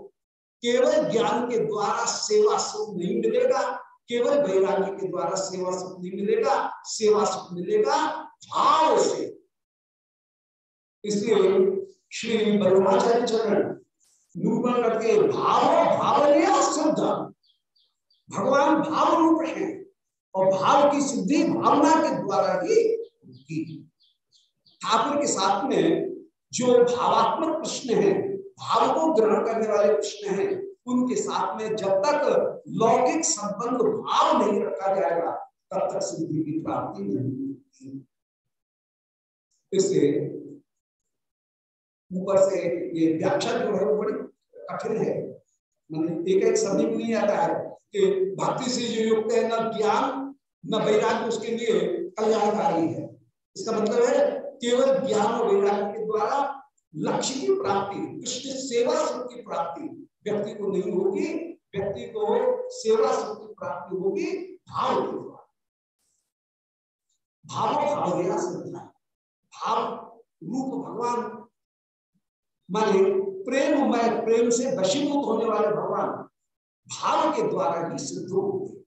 केवल ज्ञान के द्वारा सेवा सुख नहीं मिलेगा, केवल वैराग्य के द्वारा सेवा सुख नहीं मिलेगा, सेवा सुख मिलेगा भाव से। इसलिए श्री बल्लभाचार्य चरण निरूपण करते भाव भावनीय शुद्ध भगवान भाव रूप है। और भाव की सिद्धि भावना के द्वारा ही होगी ठाकुर के साथ में जो भावात्मक कृष्ण है, भाव को ग्रहण करने वाले कृष्ण हैं, उनके साथ में जब तक लौकिक संबंध भाव नहीं रखा जाएगा, तब तक सिद्धि की प्राप्ति नहीं होती। इसलिए ऊपर से ये व्याख्या जो है, वो बड़ी कठिन है। मतलब एक एक भी नहीं आता है कि भक्ति से जो युक्त है, ना ज्ञान न वैराग्य उसके लिए कल्याणकारी है। इसका मतलब है केवल ज्ञान और वैराग्य के द्वारा लक्ष्य की प्राप्ति कृष्ण सेवा सुख की प्राप्ति व्यक्ति को नहीं होगी, व्यक्ति को सेवा सुख की प्राप्ति होगी भाव के द्वारा। भाव भाव गया श्रद्धा भाव रूप भगवान, माने प्रेम, में प्रेम से वशीभूत होने वाले भगवान भाव के द्वारा ही सिद्ध होते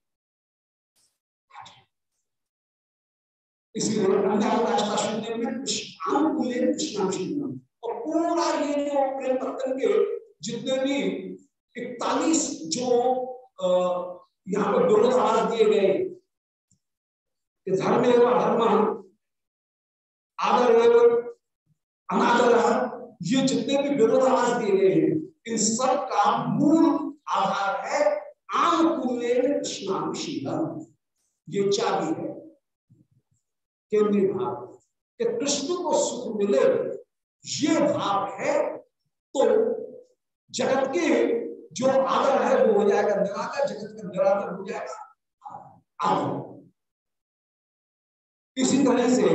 इसीलिए शून्य में कृष्णानुकूल कृष्णाशून्य और पूरा ये जो प्रेम पत्तन के जितने भी इकतालीस जो यहाँ पर विरोधावास दिए गए धर्म एवं अधर्म आदर एवं अनादर ये जितने भी विरोधावास दिए गए हैं, इन सब का मूल आधार है आनुकूल कृष्णानुशीलम ये चाबी है? केंद्रीय भाव कि कृष्ण को सुख मिले, ये भाव है तो जगत के जो आदर है, वो हो जाएगा निराकर जगत का निराकर हो जाएगा। इसी तरह से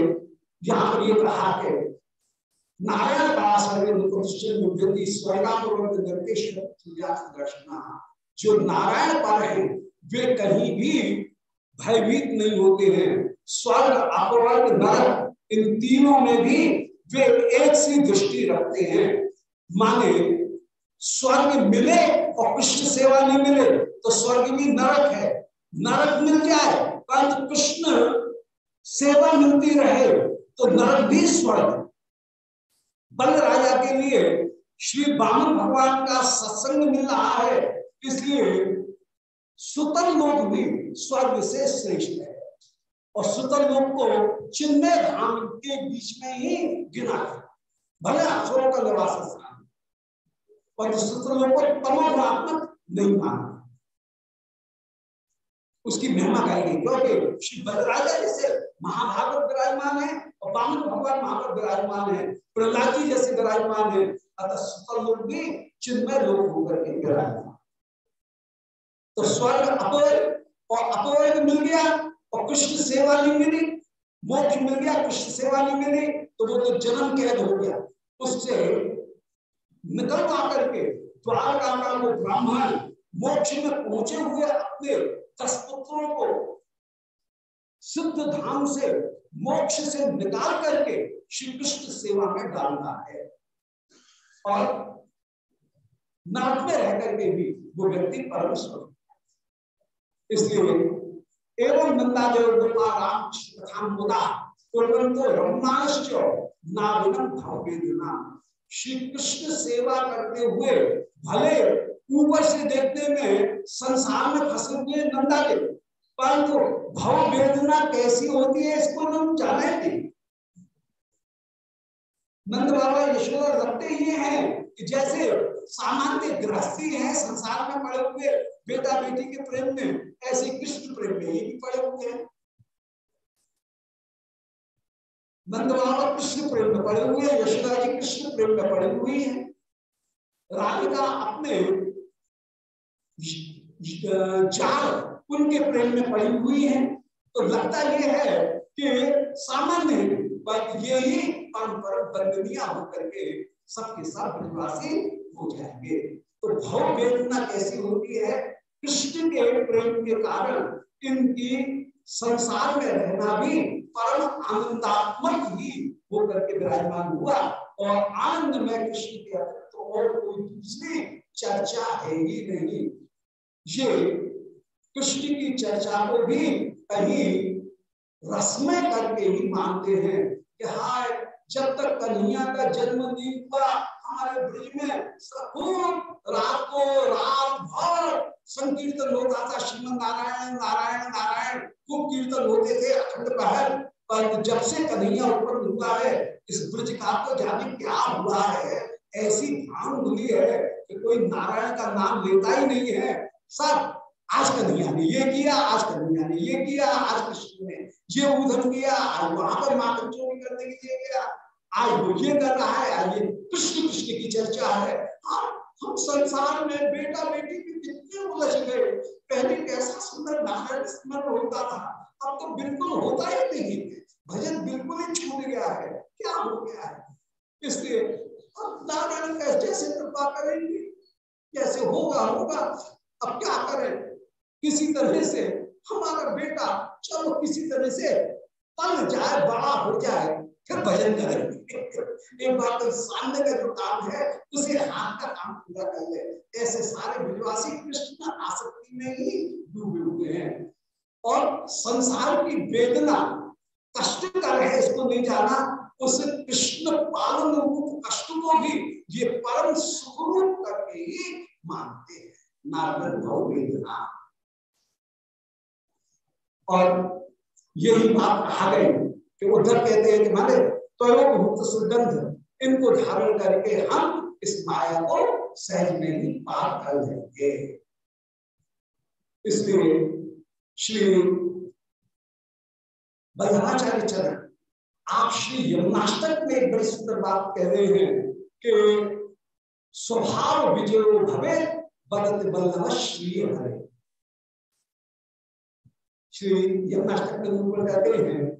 यहाँ पर ये कहा है, नारायण दर्शन जो नारायण पर है, वे कहीं भी भयभीत नहीं होते हैं। स्वर्ग अपवर्ग नरक इन तीनों में भी वे एक सी दृष्टि रखते हैं। माने, स्वर्ग मिले और कृष्ण सेवा नहीं मिले तो स्वर्ग भी नरक है। नरक मिल जाए, परंतु कृष्ण सेवा मिलती रहे तो नरक भी स्वर्ग। बल राजा के लिए श्री बामन भगवान का सत्संग मिल रहा है, इसलिए सुतन लोग भी स्वर्ग से श्रेष्ठ है। और सुतन लोक को चिन्मय धाम के बीच में ही गिना है। भले अक्षरों का निवास स्थान पर सुतन लोक को परमात्मक नहीं माना उसकी महिमा गाई गई, क्योंकि श्री बलराजा जैसे महाभारत विराजमान है और बामन भगवान महाभारत विराजमान है। प्रहलाद जी जैसे विराजमान है। अतः सुतल लोग भी चिन्मय लोग होकर के विराजमान। तो स्वर्ग अपवर्ग और अपवर्ग मिल गया। और कृष्ण सेवा नहीं मिली मोक्ष मिल गया कृष्ण सेवा नहीं मिली तो वो तो जन्म कैद हो गया। उससे निकल आकर के द्वारका वो ब्राह्मण मोक्ष में पहुँचे हुए अपने दस पुत्रों को सिद्ध धाम से, मोक्ष से निकाल करके श्री कृष्ण सेवा में डालना है। और नाथ में रह करके भी वो व्यक्ति परम स्वरूप इसलिए एवं नंदा जो गोपा रामकृष्ण कथा मुदा कुरंतो रमनाश्च नाविनम भव्य श्री कृष्ण सेवा करते हुए भले ऊपर से देखने में संसार में फंसे हुए नंदा के परंतु भव वेदना कैसी होती है इसको हम जाने थे नंद बाबा यशोदा रखते ये हैं कि जैसे सामान्य गृहस्थी है, संसार में पड़े हुए बेटा बेटी के प्रेम में, ऐसे कृष्ण प्रेम में ये भी पड़े हुए हैं। नंद कृष्ण प्रेम में पड़े हुए हैं, यशोदा जी कृष्ण प्रेम में पड़े हुई है। राधिका अपने जाल उनके प्रेम में पड़ी हुई है। तो लगता यह है कि सामान्य यही परंपरा बंदनिया होकर के सबके साथ ब्रजवासी हो जाएँगे। तो भाव वेदना कैसी होती है? कृष्ण के प्रेम के कारण इनकी संसार में रहना भी परम आनंदात्मक ही होकर के विराजमान हुआ। और आनंद में कृष्ण के तो और कोई दूसरी चर्चा है ही नहीं। ये कृष्ण की चर्चा को भी कहीं रसमय करके ही मानते हैं कि हाय, जब तक कन्हैया का जन्म नहीं हुआ हमारे ब्रिज में रात को रात भर संकीर्तन होता था। श्रीमद नारायण नारायण नारायण खूब कीर्तन होते थे, अखंड पहर पर जब से कन्हैया उत्पन्न हुआ है, इस ब्रज का तो जाने क्या हुआ है? ऐसी भाँग धुली है कि कोई नारायण का नाम लेता ही नहीं है। सब आज कन्हैया ने ये किया, आज कन्हैया ने ये किया, आज कृष्ण ने ये उधर किया, आज वहाँ पर माखन चोरी करने के लिए गया आज वो ये कर रहा है, आज ये कृष्ण कृष्ण की चर्चा है। हाँ हम संसार में बेटा बेटी भी कितने उलझ गए। पहले कैसा सुंदर नारायण स्मरण होता था, अब तो बिल्कुल होता ही नहीं। भजन बिल्कुल ही छूट गया है। क्या हो गया है? इसलिए अब नारायण जैसे कृपा करेंगे? कैसे होगा होगा? अब क्या करें? किसी तरह से हमारा बेटा चलो किसी तरह से पल जाए, बड़ा हो जाए, फिर भजन करेंगे एक बार तो सामने का जो काम है उसे हाथ का काम पूरा कर ले। ऐसे सारे विश्वासी कृष्ण आसक्ति में ही डूबे हुए हैं। और संसार की वेदना, कष्ट कर है इसको नहीं जाना, उस कृष्ण पालन रूप कष्ट को भी ये परम सुखरूप करके ही मानते हैं। वेदना। और यही बात कहा गई कि उधर कहते हैं कि माने तो सुगंध इनको धारण करके हम इस माया को सहज में ही पार कर लेंगे। इसलिए श्री बल्लभाचार्य चरण, आप श्री यमुनाष्टक में एक बड़ी सुंदर बात कह रहे हैं कि स्वभाव विजय भवे बदत बल्लभ श्री हरे। श्री यमुनाष्टक में कहते हैं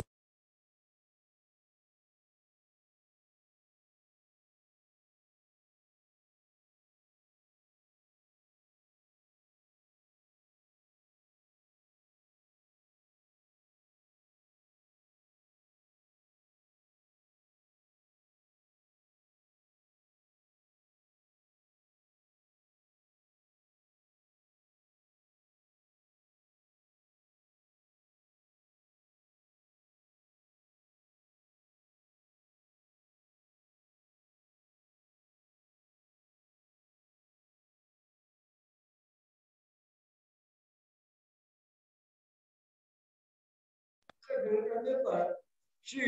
हैं ग्रहण करने पर श्री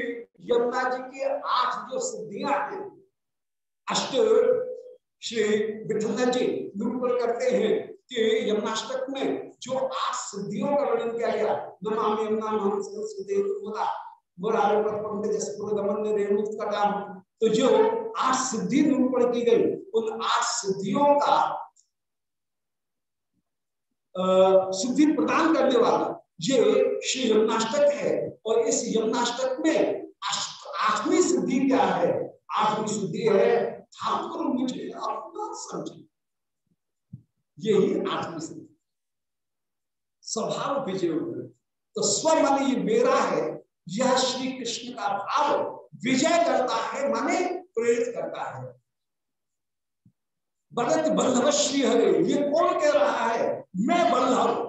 यमुना जी की आठ जो सिद्धियाँ हैं, अष्ट श्री विठल जी निरूपण करते हैं कि यमुनाष्टक में जो आठ सिद्धियों का वर्णन किया गया, नमाम यमुना तो जो आठ सिद्धि निरूपण की गई, उन आठ सिद्धियों का सिद्धि प्रदान करने वाला ये श्री यमुनाष्टक है और इस यमुनाष्टक में आठवीं सिद्धि क्या है? आठवीं सिद्धि है, ठाकुर मुझे अपना समझे। यही आठवीं सिद्धि। स्वभाव विजय तो स्व माने ये मेरा है, यह श्री कृष्ण का भाव विजय करता है, माने प्रेरित करता है। बल्लभ श्री हरे, ये कौन कह रहा है? मैं बल्लभ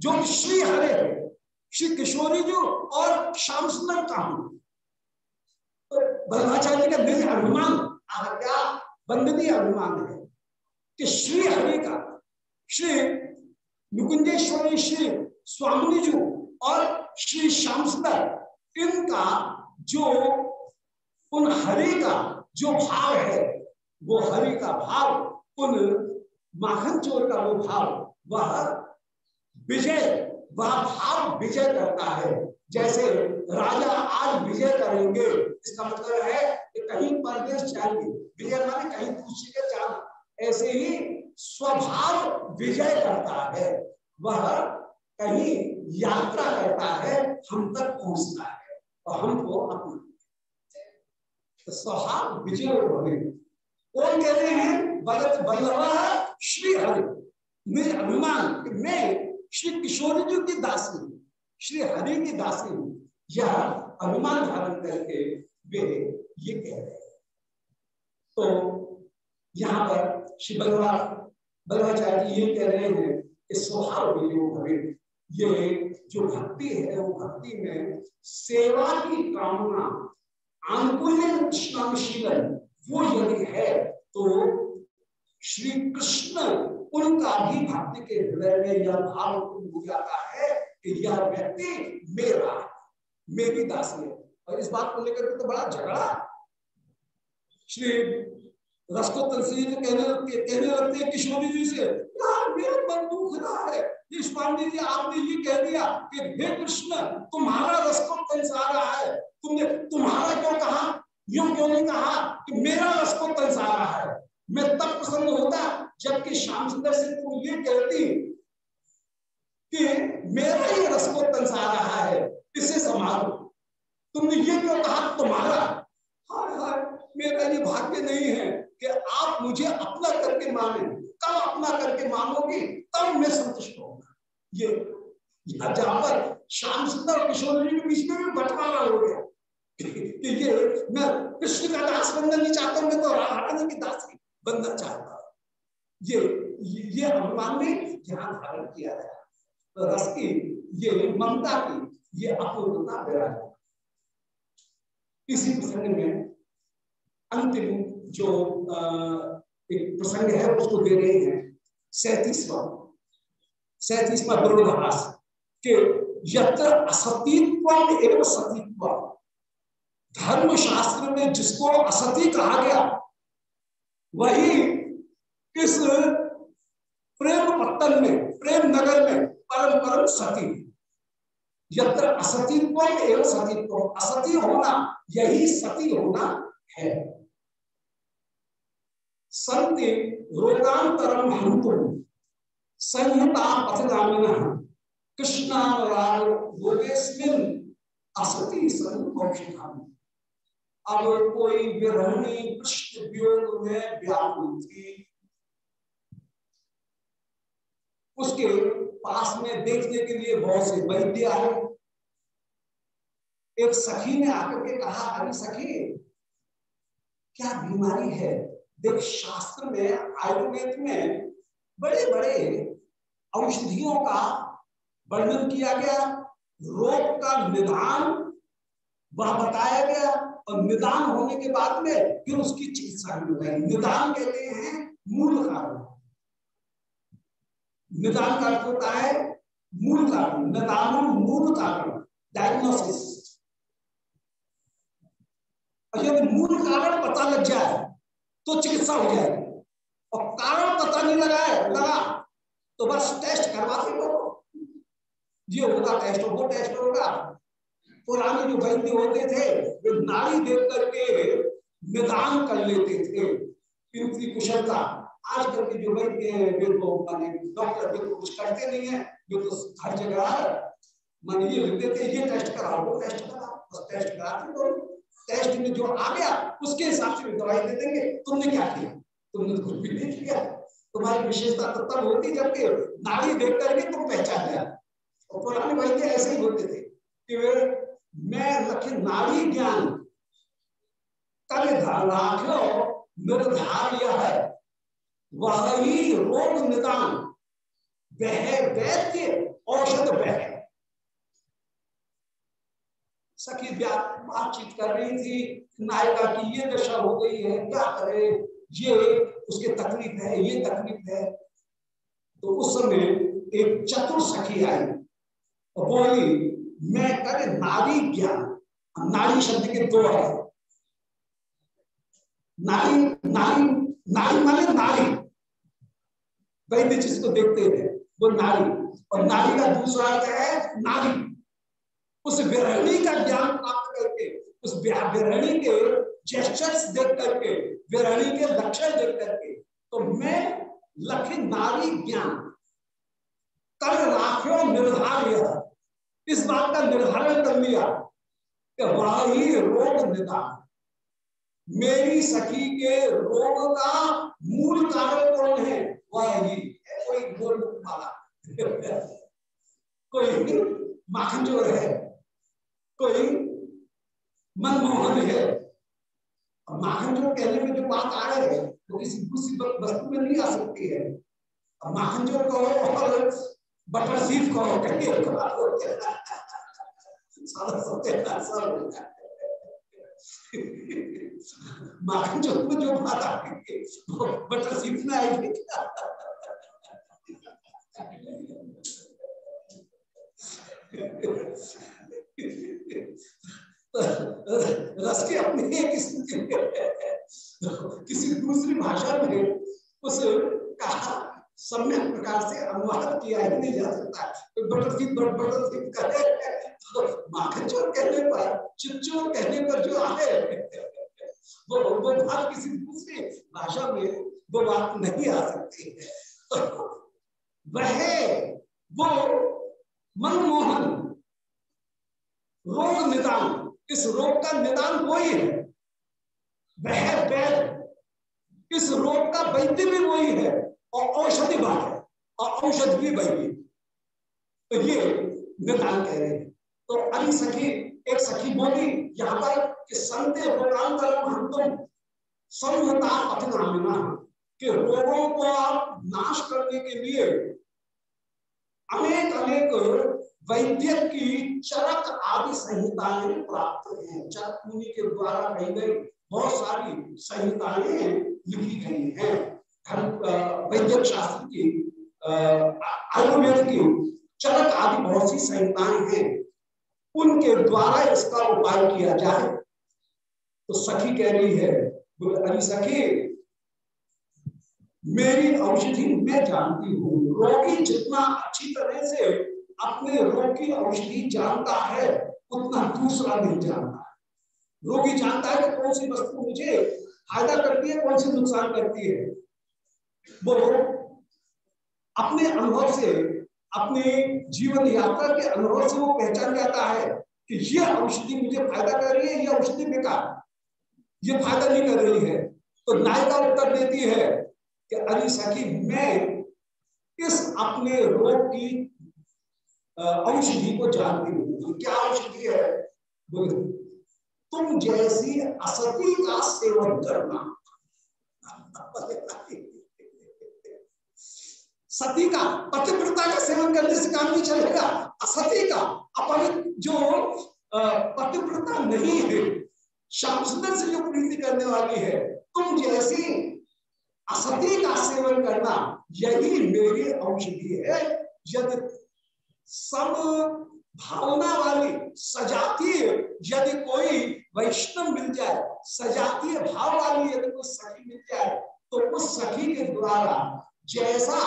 जो श्री हरे श्री किशोरी जो और श्याम सुंदर का हूँ। तो बल्लाचार्य का निज अभिमान क्या बंदनी अभिमान है कि श्री हरि का, श्री मुकुंजेश्वरी श्री स्वामी जी और श्री श्याम सुंदर, इनका जो, उन हरि का जो भाव है, वो हरि का भाव, उन माखन चोर का वो भाव, वह विजय वह भाव विजय करता है। जैसे राजा आज विजय करेंगे, इसका मतलब है कि कहीं परदेश जाएँगे। विजय माने कहीं दूसरी के जाना ऐसे ही स्वभाव विजय करता है। वह कहीं यात्रा करता है, हम तक पहुँचता है और हमको अपना तो स्वभाव विजय भवे कौन कहते हैं? भगत बल्लभ श्री हरि। मेरे अभिमान मैं श्री किशोर जी की दासी श्री हरि की दासी यह अनुमान धारण करके वे ये कह रहे हैं। तो यहाँ पर श्री बलवा बल्लाचार्य ये कह रहे हैं कि स्वभाव ये जो भक्ति है, वो भक्ति में सेवा की कामना आंकुल्य वो यदि है तो श्री कृष्ण उनका भी भक्ति के हृदय में यह भाव हो जाता है कि यह व्यक्ति मेरा मेरी दास है। और इस बात को लेकर के तो बड़ा झगड़ा। श्री रसकोत्तर जी कहने लगते कहने लगते हैं किशोरी जी से मेरा मन दुख रहा है। पांडे जी, आपने ये कह दिया कि, हे कृष्ण, तुम्हारा रसकोत्तर आ रहा है। तुमने तुम्हारा क्यों कहा? यूँ क्यों नहीं कहा कि मेरा रसकोत्तर आ रहा है? मैं तब प्रसन्न होता जबकि श्याम सुंदर से तुम ये कहती कि मेरा ही रसकोत्तर आ रहा है, इसे संभालो। तुमने ये क्यों कहा? तुम्हारा। हाय हाय, मेरा ये भाग्य नहीं है कि आप मुझे अपना करके माने। कब अपना करके मानोगे, तब मैं संतुष्ट होगा ये जहाँ पर श्याम सुंदर किशोर जी के बीच में भी बंटवारा हो गया। कि ये, मैं कृष्ण का दास बनना नहीं चाहता, मैं तो राधा की दास बनना चाहता ये ये अभिमान में ध्यान धारण किया गया तो रस की, ये ममता की, ये अपूर्णता विराज इसी प्रसंग में अंतिम जो एक प्रसंग है, उसको दे रहे हैं सैतीसवा। सैतीसवा विरोधाभास के यत्र एवं सतीत्व। धर्म शास्त्र में जिसको असती कहा गया, वही इस प्रेम पत्तन में, प्रेम नगर में परम परम सती। यत्र असतीत्व एवं सतीत्व असती होना, यही सती होना है। संति रोगांतरम हंतु संहिता पथगामिन कृष्णानुरागेस्मिन असती संभौषिधामी अब कोई विरहणी कृष्ण वियोग में व्याकुल थी उसके पास में देखने के लिए बहुत से वैद्य आए। एक सखी ने आकर के कहा, अरे सखी, क्या बीमारी है? देख, शास्त्र में, आयुर्वेद में बड़े बड़े औषधियों का वर्णन किया गया। रोग का निदान वह बताया गया और निदान होने के बाद में फिर उसकी चिकित्सा भी बताई निदान कहते हैं मूल कारण। निदान का अर्थ होता है मूल कारण निदान मूल कारण डायग्नोसिस यदि मूल कारण पता लग जाए तो चिकित्सा हो जाएगी। और कारण पता नहीं लगा है, लगा तो बस टेस्ट करवाते लो ये होगा टेस्ट वो टेस्ट होगा। पुराने जो वैद्य होते थे, वे नारी देख करके निदान कर लेते थे इनकी कुशलता। आजकल के जो वैद्य हैं, वे तो माने डॉक्टर वे तो कुछ करते नहीं है। वे तो हर जगह माने ये लिख देते ये टेस्ट कराओ, वो टेस्ट कराओ। बस टेस्ट कराते तो टेस्ट में जो आ गया, उसके हिसाब से दवाई दे देंगे। तुमने क्या किया? तुमने कुछ भी नहीं किया। तुम्हारी विशेषता तो तब होती जबकि नारी देख करके तुम पहचान गया। और पुराने वैद्य ऐसे ही होते थे कि वे, मैं रखे नारी ज्ञान तब राख्यो निर्धार्य है। वही रोग निदान वह वैद्य औषध वह सखी बातचीत कर रही थी, नायिका की ये दशा हो गई है, क्या करे? ये उसके तकलीफ़ है, ये तकलीफ़ है। तो उस समय एक चतुर सखी आई और बोली, मैं करे नारी ज्ञान। नारी शब्द के दो है। नारी नारी नारी माने नारी। वैद्य जिसको देखते थे वो नारी। और नारी का दूसरा अर्थ है नारी। उस विरहणी का ज्ञान प्राप्त करके, उस विरहणी के जेस्टर्स देख करके, विरहणी के लक्षण देख करके तो मैं लखी नारी ज्ञान। कर राख्यो निर्धार्य इस बात का निर्धारण कर लिया कि वही रोग निदान। मेरी सखी के रोग का मूल कारण कौन है? कोई गोल वाला कोई माखनजोर है कोई मनमोहन है माखनजोर कहने में जो बात आ रही है तो किसी दूसरी वस्तु में नहीं आ सकती है। माखनजोर कहो, और बटर सीफ कहो कहिए सारा सब में जो बात आएगी बटर में आएगी रस की अपनी एक किसी दूसरी भाषा में उस कहा सम्यक प्रकार से अनुवाद किया ही नहीं जा सकता। तो बटर सीफ बटर सीफ करे तो माखन चोर कहने पर चिच्चोर कहने पर जो आए वो वो बात किसी दूसरी भाषा में वो बात नहीं आ सकती। तो वह वो मनमोहन, रोग निदान। इस रोग का निदान वही है? वह वैद इस रोग का वैद्य भी वही है और औषधि बात है, और औषध भी वही है। तो ये निदान कह रहे हैं। तो अली सखी एक सखी बोली, यहाँ पर कि संते संहता कि रोगों को आप नाश करने के लिए अनेक अनेक वैद्य की चरक आदि संहिताएँ प्राप्त हैं। चरक मुनि के द्वारा कही गई बहुत सारी संहिताएँ लिखी गई हैं। वैद्य शास्त्र की आयुर्वेद की चरक आदि बहुत सी संहिताएँ हैं। उनके द्वारा इसका उपाय किया जाए। तो सखी कह रही है अरे सखी, मेरी औषधि मैं जानती हूँ। रोगी जितना अच्छी तरह से अपने रोग की औषधि जानता है, उतना दूसरा नहीं जानता है। रोगी जानता है कि कौन सी वस्तु मुझे फ़ायदा करती है, कौन सी नुकसान करती है। वो अपने अनुभव से अपने जीवन यात्रा के अनुभव से वो पहचान जाता है कि ये औषधि मुझे फ़ायदा कर रही है ये औषधि बेकार। ये फ़ायदा नहीं कर रही है। तो नायिका उत्तर देती है कि, अरे सखी, मैं इस अपने रोग की औषधि को जानती हूँ। क्या औषधि है? तुम जैसी असती का सेवन करना। सती का पतिव्रता का सेवन करने से काम नहीं चलेगा। असती का अपन जो पतिव्रता नहीं है, श्याम सुंदर से जो प्रीति करने वाली है, तुम जैसी असती का सेवन करना यही मेरी औषधि है। यदि सब भावना वाली सजातीय यदि कोई वैष्णव मिल जाए, सजातीय भाव वाली यदि कोई सखी मिल जाए तो उस सखी के द्वारा जैसा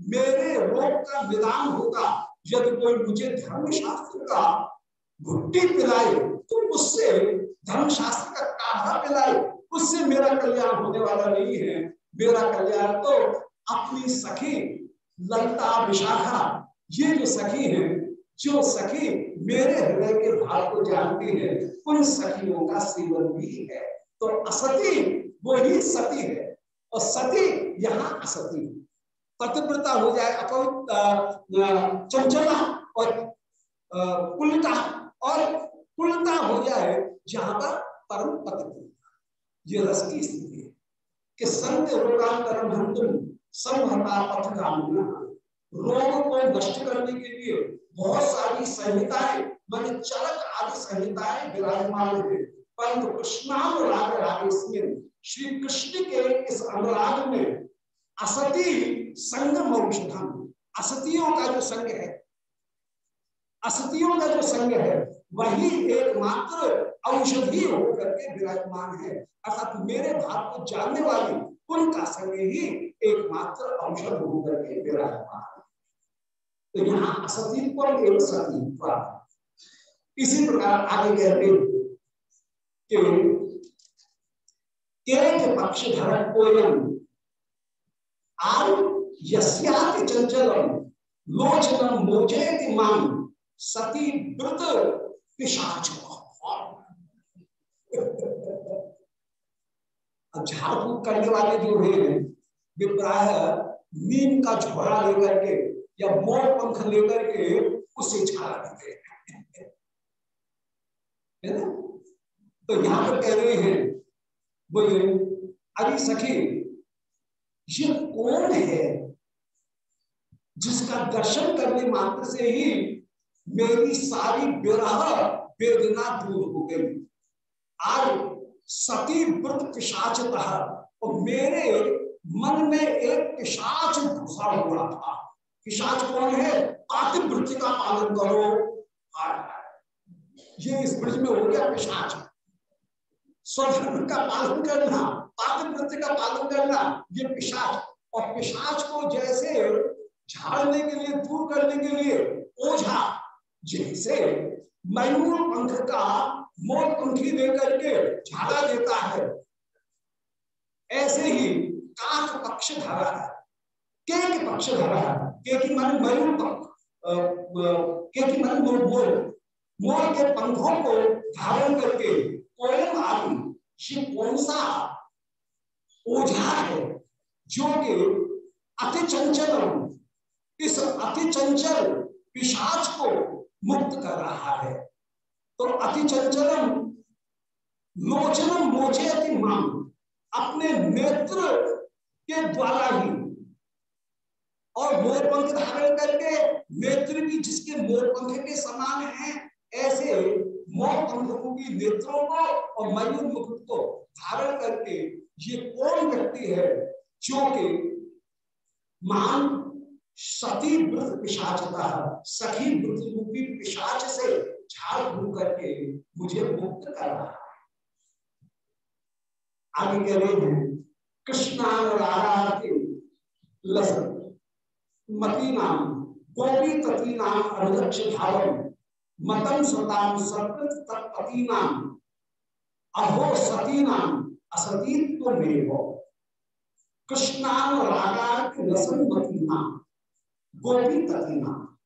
मेरे रोग का निदान होगा यदि कोई मुझे धर्मशास्त्र का घुट्टी पिलाए तो उससे धर्मशास्त्र का काढ़ा पिलाए, उससे मेरा कल्याण होने वाला नहीं है। मेरा कल्याण तो अपनी सखी ललता विशाखा, ये जो सखी है, जो सखी मेरे हृदय के भाव को जानती है, उन सखियों का सेवन भी है। तो असती वो ही सती है, और सती यहाँ असती पतिव्रता हो जाए अपवित्र चंचला और कुलता और कुलता हो जाए जहाँ पर परम पतिव्रता। ये रस की स्थिति है कि संत रोगांतरम हम तुम संभता पथ कामना रोग को नष्ट करने के लिए बहुत सारी संहिताएँ, मान चरक आदि संहिताएँ विराजमान है। परंतु कृष्णानुराग राग इसमें श्री कृष्ण के इस अनुराग में असती संगम औषधम असतियों का जो संग है, असतियों का जो संग है, वही एकमात्र औषधि होकर के विराजमान है। अर्थात मेरे भाव को जानने वाली उनका संग ही एकमात्र औषध होकर के विराजमान तो यहाँ असतीत्व एवं सतीत्व इसी प्रकार आगे कहते के पक्ष धर्म कोयम आरु यस्याति चंचलम लोचनम मोचेति माम। सती व्रत पिशाच झाड़ फूक करने वाले जो है वे प्राय नीम का झोड़ा लेकर के या मोर पंख लेकर के उसे छाड़ा देते है ना? तो यहाँ पर कह रहे हैं, बोले, अरे सखी, ये कौन है? जिसका दर्शन करने मात्र से ही मेरी सारी विरह वेदना दूर हो गई। आज सती व्रत पिशाचता, और मेरे मन में एक पिशाच घुसा हुआ था। पिशाच कौन है? पातिवृत्ति का पालन करो। ये इस ब्रज में हो गया पिशाच। स्वधर्म का पालन करना पातिवृत्ति का पालन करना, ये पिशाच। और पिशाच को जैसे झाड़ने के लिए, दूर करने के लिए ओझा जैसे मयूर पंख का मोर पंखी देकर के झाड़ा देता है। ऐसे ही काक पक्ष धरा है के के पक्ष धरा है के की मन मयूर पंख के की मन मोर मोर मोर के पंखों को धारण करके कोयम आदि, ये कौन सा ओझा है, जो कि अति चंचल इस अति चंचल पिशाच को मुक्त कर रहा है। तो अति चंचलम लोचनम मोचे अति मांग अपने नेत्र के द्वारा ही। और मोर पंख धारण करके, नेत्र भी जिसके मोर पंख के समान है, ऐसे मोर पंख की नेत्रों को और मयूर मुकुट को धारण करके ये कौन व्यक्ति है जो कि मान सती व्रत पिशाचता सखी व्रत रूपी पिशाच से झाड़ भू करके मुझे मुक्त कर रहा है। आगे कह रहे हैं कृष्णानुरागे लसन, मती नाम, गोपी तती नाम मतम सताम तत्पति नाम अहो सती नाम, असतीत्व में हो कृष्णानुरागा लसन मती नाम। गोपी ततीना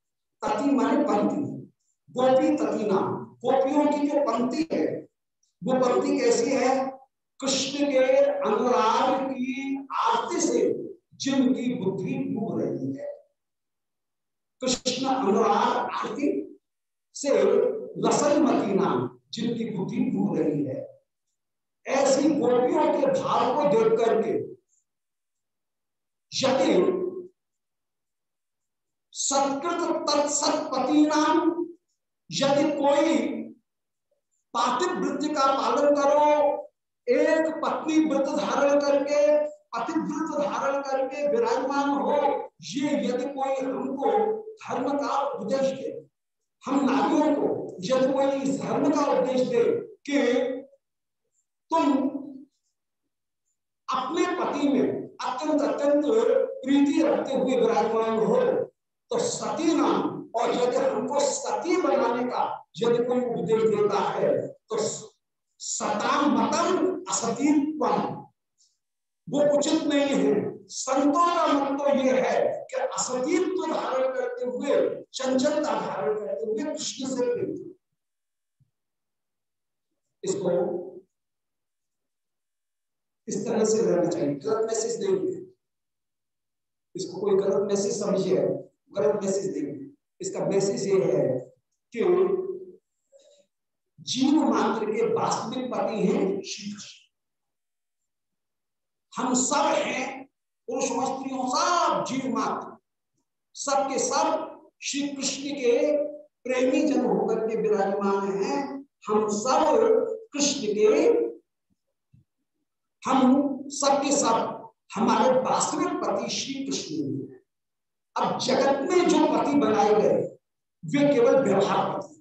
तती माने पंक्ति। गोपी ततीना गोपियों की जो पंक्ति है, वो पंक्ति कैसी है? कृष्ण के अनुराग की आरती से जिनकी बुद्धि डूब रही है। कृष्ण अनुराग आरती से लसन मतीना जिनकी बुद्धि डूब रही है। ऐसी गोपियों के भाव को देख करके यदि सत्कृत तत्सत्पति नाम यदि कोई पातिवृत्ति का पालन करो, एक पत्नी व्रत धारण करके पतिव्रत धारण करके विराजमान हो, ये यदि कोई हमको धर्म का उपदेश दे, हम नारियों को यदि कोई इस धर्म का उपदेश दे कि तुम अपने पति में अत्यंत अत्यंत प्रीति रखते हुए विराजमान हो तो सती नाम और यदि हमको सती बनाने का यदि कोई उपदेश देता है तो सताम मतम असतीत्व वो उचित नहीं है। संतों का मत तो ये है कि असतीत्व धारण करते हुए, चंचलता धारण करते हुए कृष्ण से प्रेम इसको इस तरह से रहना चाहिए। गलत मैसेज नहीं है। इसको कोई गलत मैसेज समझिए गलत मैसेज देंगे इसका मैसेज ये है कि जीव मात्र के वास्तविक पति हैं श्री कृष्ण हम सब हैं पुरुष स्त्रियों सब जीव मात्र सबके सब श्री कृष्ण के प्रेमी जन होकर के विराजमान हैं। हम सब कृष्ण के, हम सबके सब हमारे वास्तविक पति श्री कृष्ण हैं। अब जगत में जो पति बनाए गए, वे केवल व्यवहार पति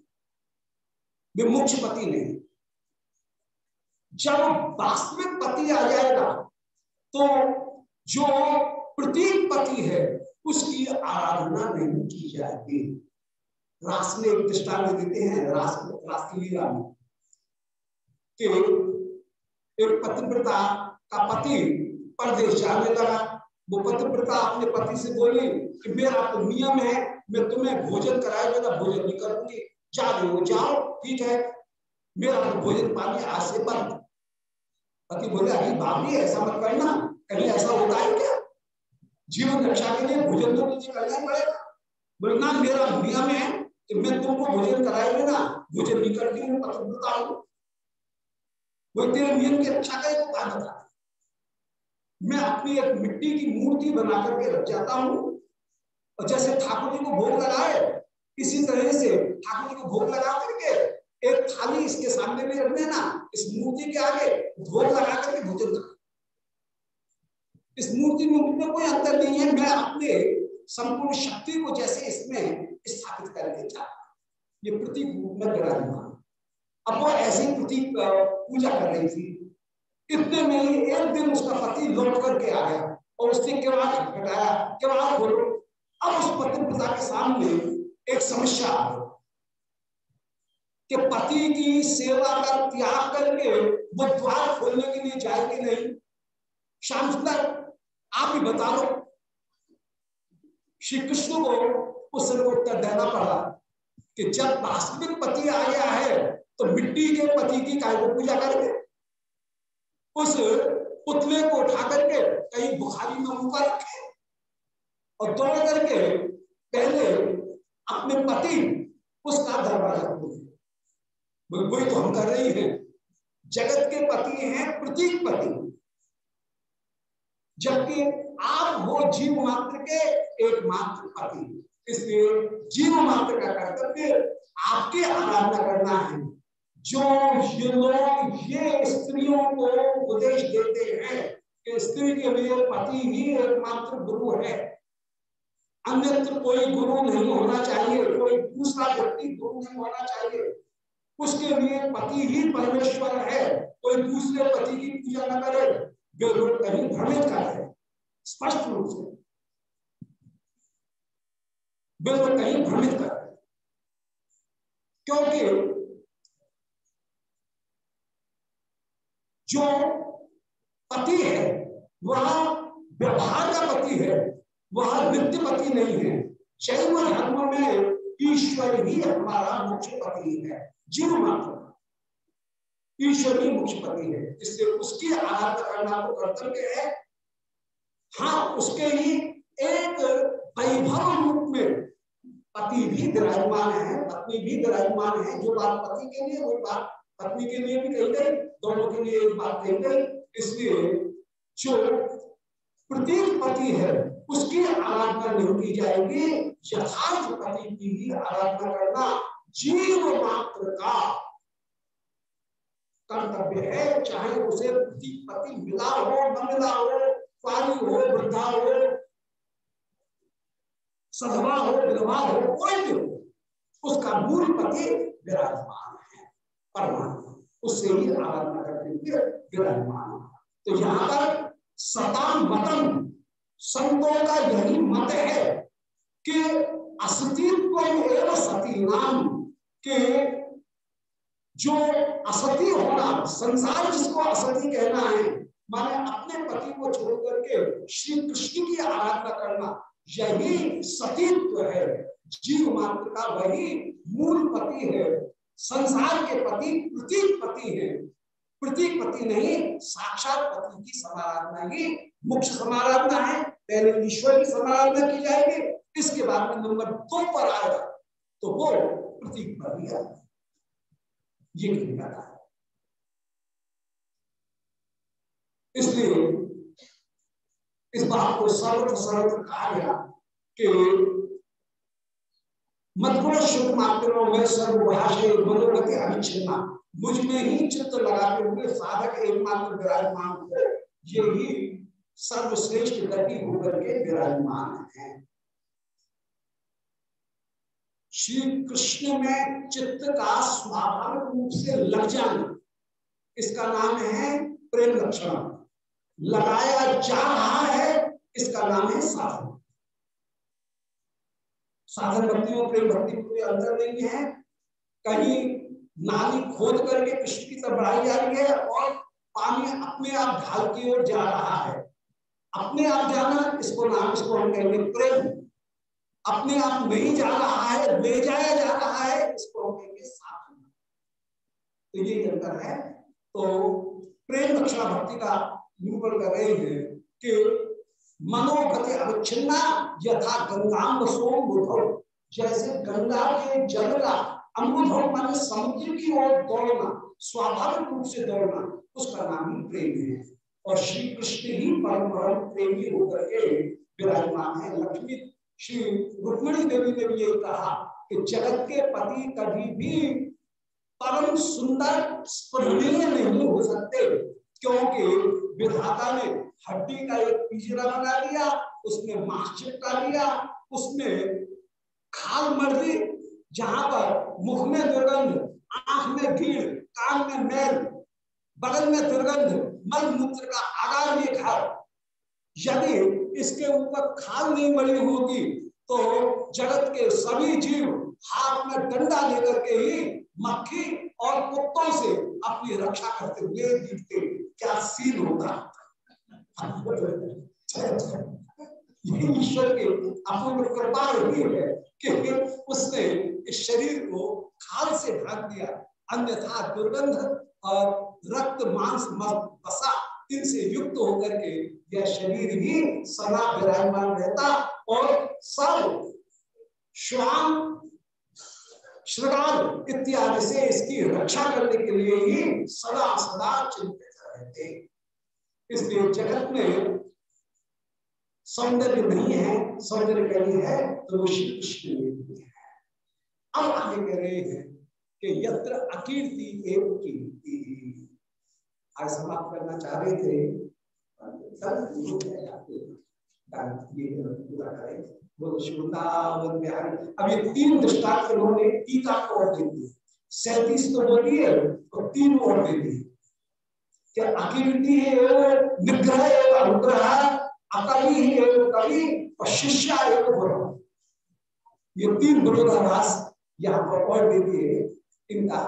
वे मुख्य पति नहीं जब वास्तविक पति आ जाएगा तो जो प्रतीक पति है, उसकी आराधना नहीं की जाएगी। रास में एक दृष्टांत देते हैं, रास रासलीला में। कि एक पतिव्रता का पति परदेश जाने लगा वो पतिव्रता अपने पति से बोली कि मेरा तो नियम है, मैं तुम्हें भोजन कराए बिना भोजन नहीं करूँगी। जा रहे हो, जाओ, ठीक है। मेरा तो भोजन पानी आज से बंद। पति बोले, अरे भाभी ऐसा मत करना। कहीं ऐसा होता है क्या? जीवन रक्षा के लिए भोजन तो मुझे करना ही पड़ेगा। बोले, ना, मेरा नियम है कि मैं तुमको भोजन कराए बिना भोजन नहीं करती हूँ पतिव्रता हूँ। वो तेरे नियम की रक्षा करे तो कहा बता मैं अपनी एक मिट्टी की मूर्ति बना करके रख जाता हूँ। और जैसे ठाकुर जी को भोग लगाए, इसी तरह से ठाकुर जी को भोग लगा करके एक थाली इसके सामने में रख देना। इस मूर्ति के आगे भोग लगा करके भोजन करना। इस मूर्ति में कोई अंतर नहीं है। मैं अपने संपूर्ण शक्ति को जैसे इसमें स्थापित करके चाह ये प्रतीक रूप में विराजमान अब वो ऐसी प्रतीक पूजा कर रही थी। इतने में ही एक दिन उसका पति लौट करके आया और उसने केवड़ा घटाया? केवड़ा खोलो अब उस पति पिता के सामने एक समस्या आ गई कि पति की सेवा का त्याग करके वो द्वार खोलने के लिए जाएगी नहीं? श्याम सुंदर, आप ही बता दो। श्री कृष्ण को उस उत्तर देना पड़ा कि जब वास्तविक पति आ गया है तो मिट्टी के पति की काय को पूजा करके उस पुतले को उठा करके कहीं बुखारी में ऊपर रखे और दौड़ करके पहले अपने पति उसका दरवाज़ा खोले। वही तो हम कर रही हैं। जगत के पति हैं, प्रतीक पति। जबकि आप हो जीव मात्र के एकमात्र पति इसलिए जीव मात्र का कर्तव्य आपके आराधना करना है। जो ये लोग ये स्त्रियों को उपदेश देते हैं कि स्त्री के लिए पति ही एकमात्र गुरु है। अन्यत्र कोई गुरु नहीं होना चाहिए, कोई दूसरा व्यक्ति गुरु नहीं होना चाहिए। उसके लिए पति ही परमेश्वर है, कोई दूसरे पति की पूजा न करे कहीं भ्रमित कर स्पष्ट रूप से। बिल्कुल कहीं भ्रमित कर क्योंकि जो पति है, वह व्यवहार का पति है, वह नित्य पति नहीं है। शैव धर्म में ईश्वर ही हमारा मुख्य पति है, जीव मात्र। ईश्वर ही मुख्य पति है, इसलिए उसकी आराधना करना तो कर्तव्य है। हाँ उसके ही एक वैभव रूप में पति भी विराजमान है, पत्नी भी विराजमान है, जो बात पति के लिए, वही बात पत्नी के लिए भी कही गई दोनों के लिए एक बात कही गई इसलिए जो प्रत्येक पति है, उसकी आराधना नहीं की जाएगी। यथार्थ पति की भी आराधना करना जीव मात्र का कर्तव्य है। चाहे उसे पति मिला हो, न मिला हो पानी हो, वृद्धा हो, सधवा हो, विधवा हो, कोई भी हो, उसका मूल पति विराजमान है परमात्मा उससे ही आराधना करते हुए विराजमान। तो यहाँ पर सताम मतम, संतों का यही मत है कि अस्तित्व एवं सती नाम के जो असती होना, संसार जिसको असती कहना है, माने अपने पति को छोड़ करके श्री कृष्ण की आराधना करना, यही सतीत्व है। जीव मात्र का वही मूल पति है। संसार के पति प्रतीक पति है। प्रतीक पति नहीं, साक्षात पति की समाराधना ही मुख्य समाराधना है। पहले ईश्वर की समाराधना की जाएगी, इसके बाद में नंबर दो पर आएगा तो वो प्रतीक पर भी आएगा। ये कहना है। इसलिए इस बात को सर्वत्र सर्वत्र कहा गया कि मधुर शुभ मात्रों सर्वभाषे मनोगति मुझमें ही चित्त लगाते हुए साधक एकमात्र विराजमान हो। ये ही सर्वश्रेष्ठ गति होकर के विराजमान है। श्री कृष्ण में चित्त का स्वाभाविक रूप से लग जाना, इसका नाम है प्रेम लक्षण। लगाया जा रहा है, इसका नाम है साधन। साधन भक्ति और प्रेम भक्ति में कोई अंतर नहीं है। कहीं नाली खोद करके कृष्ण की तरफ़ बढ़ाई जा रही है और पानी अपने आप ढाल की ओर जा रहा है। अपने आप जाना, इसको नाम इसको हम कहेंगे प्रेम। अपने आप नहीं जा रहा है, ले जाया जा रहा है, इसको हम कहेंगे साधन। तो ये अंतर है। तो प्रेम रक्षा भक्ति का निरूपण कर रहे हैं कि मनोगति अवच्छिन्ना यथा गंगा सोम बुधो जैसे गंगा के जल का अम्बुधो मान समुद्र की ओर दौड़ना, स्वाभाविक रूप से दौड़ना, उसका नाम ही प्रेम है। और श्री कृष्ण ही परम परम प्रेमी होकर के विराजमान है। लक्ष्मी, श्री रुक्मणी देवी ने भी यही कहा कि जगत के पति कभी भी परम सुंदर स्पर्धीय नहीं हो सकते, क्योंकि विधाता ने हड्डी का एक पिंजरा बना लिया, उसमें मांस चिपका लिया, उसमें खाल मर दी जहाँ पर मुख में दुर्गंध, आँख में भीड़ कान में मैल, बगल में दुर्गंध, मल मूत्र का आगार भी खाल। यदि इसके ऊपर खाल नहीं बनी होगी तो जगत के सभी जीव हाथ में डंडा लेकर के ही मक्खी और कुत्तों से अपनी रक्षा करते हुए दिखते क्या सीन होता ईश्वर की अपूर्ण कृपा रही है कि उसने इस शरीर को खाल से ढाक दिया अन्यथा दुर्गंध और रक्त मांस बसा इनसे युक्त होकर के यह शरीर ही सदा विराजमान रहता और सब श्वाम श्रृंगार इत्यादि से इसकी रक्षा करने के लिए ही सदा सदा चिंतित रहते इसलिए जगत में सौंदर्य नहीं है, सौंदर्य कहीं है तो श्री कृष्ण में है। अब आगे कह रहे हैं कि यत्र अकीर्ति एवं कीर्ति। आज समाप्त करना चाह रहे थे अब ये तीन दृष्टांत उन्होंने टीका को और दे दी सैतीस तो बोली है तो तीन और दे दी क्या अकीर्ति निग्रह अनुग्रह। अकली ही कवि और शिष्या ये तीन विरोधाभास यहाँ पर और दे दिए इनका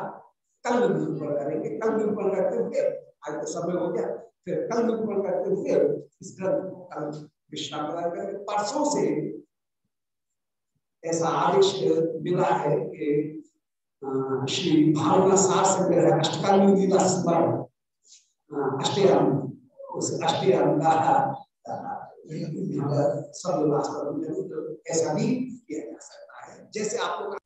कल निरूपण करेंगे। कल निरूपण करते हुए, आज तो समय हो गया। फिर कल निरूपण करते हुए इस ग्रंथ को कल विश्राम करेंगे। परसों से ऐसा आदेश मिला है कि श्री भावना सार संग्रह अष्टकाली लीला स्मरण उस सर्वनाश ऐसा भी किया जा सकता है जैसे आपको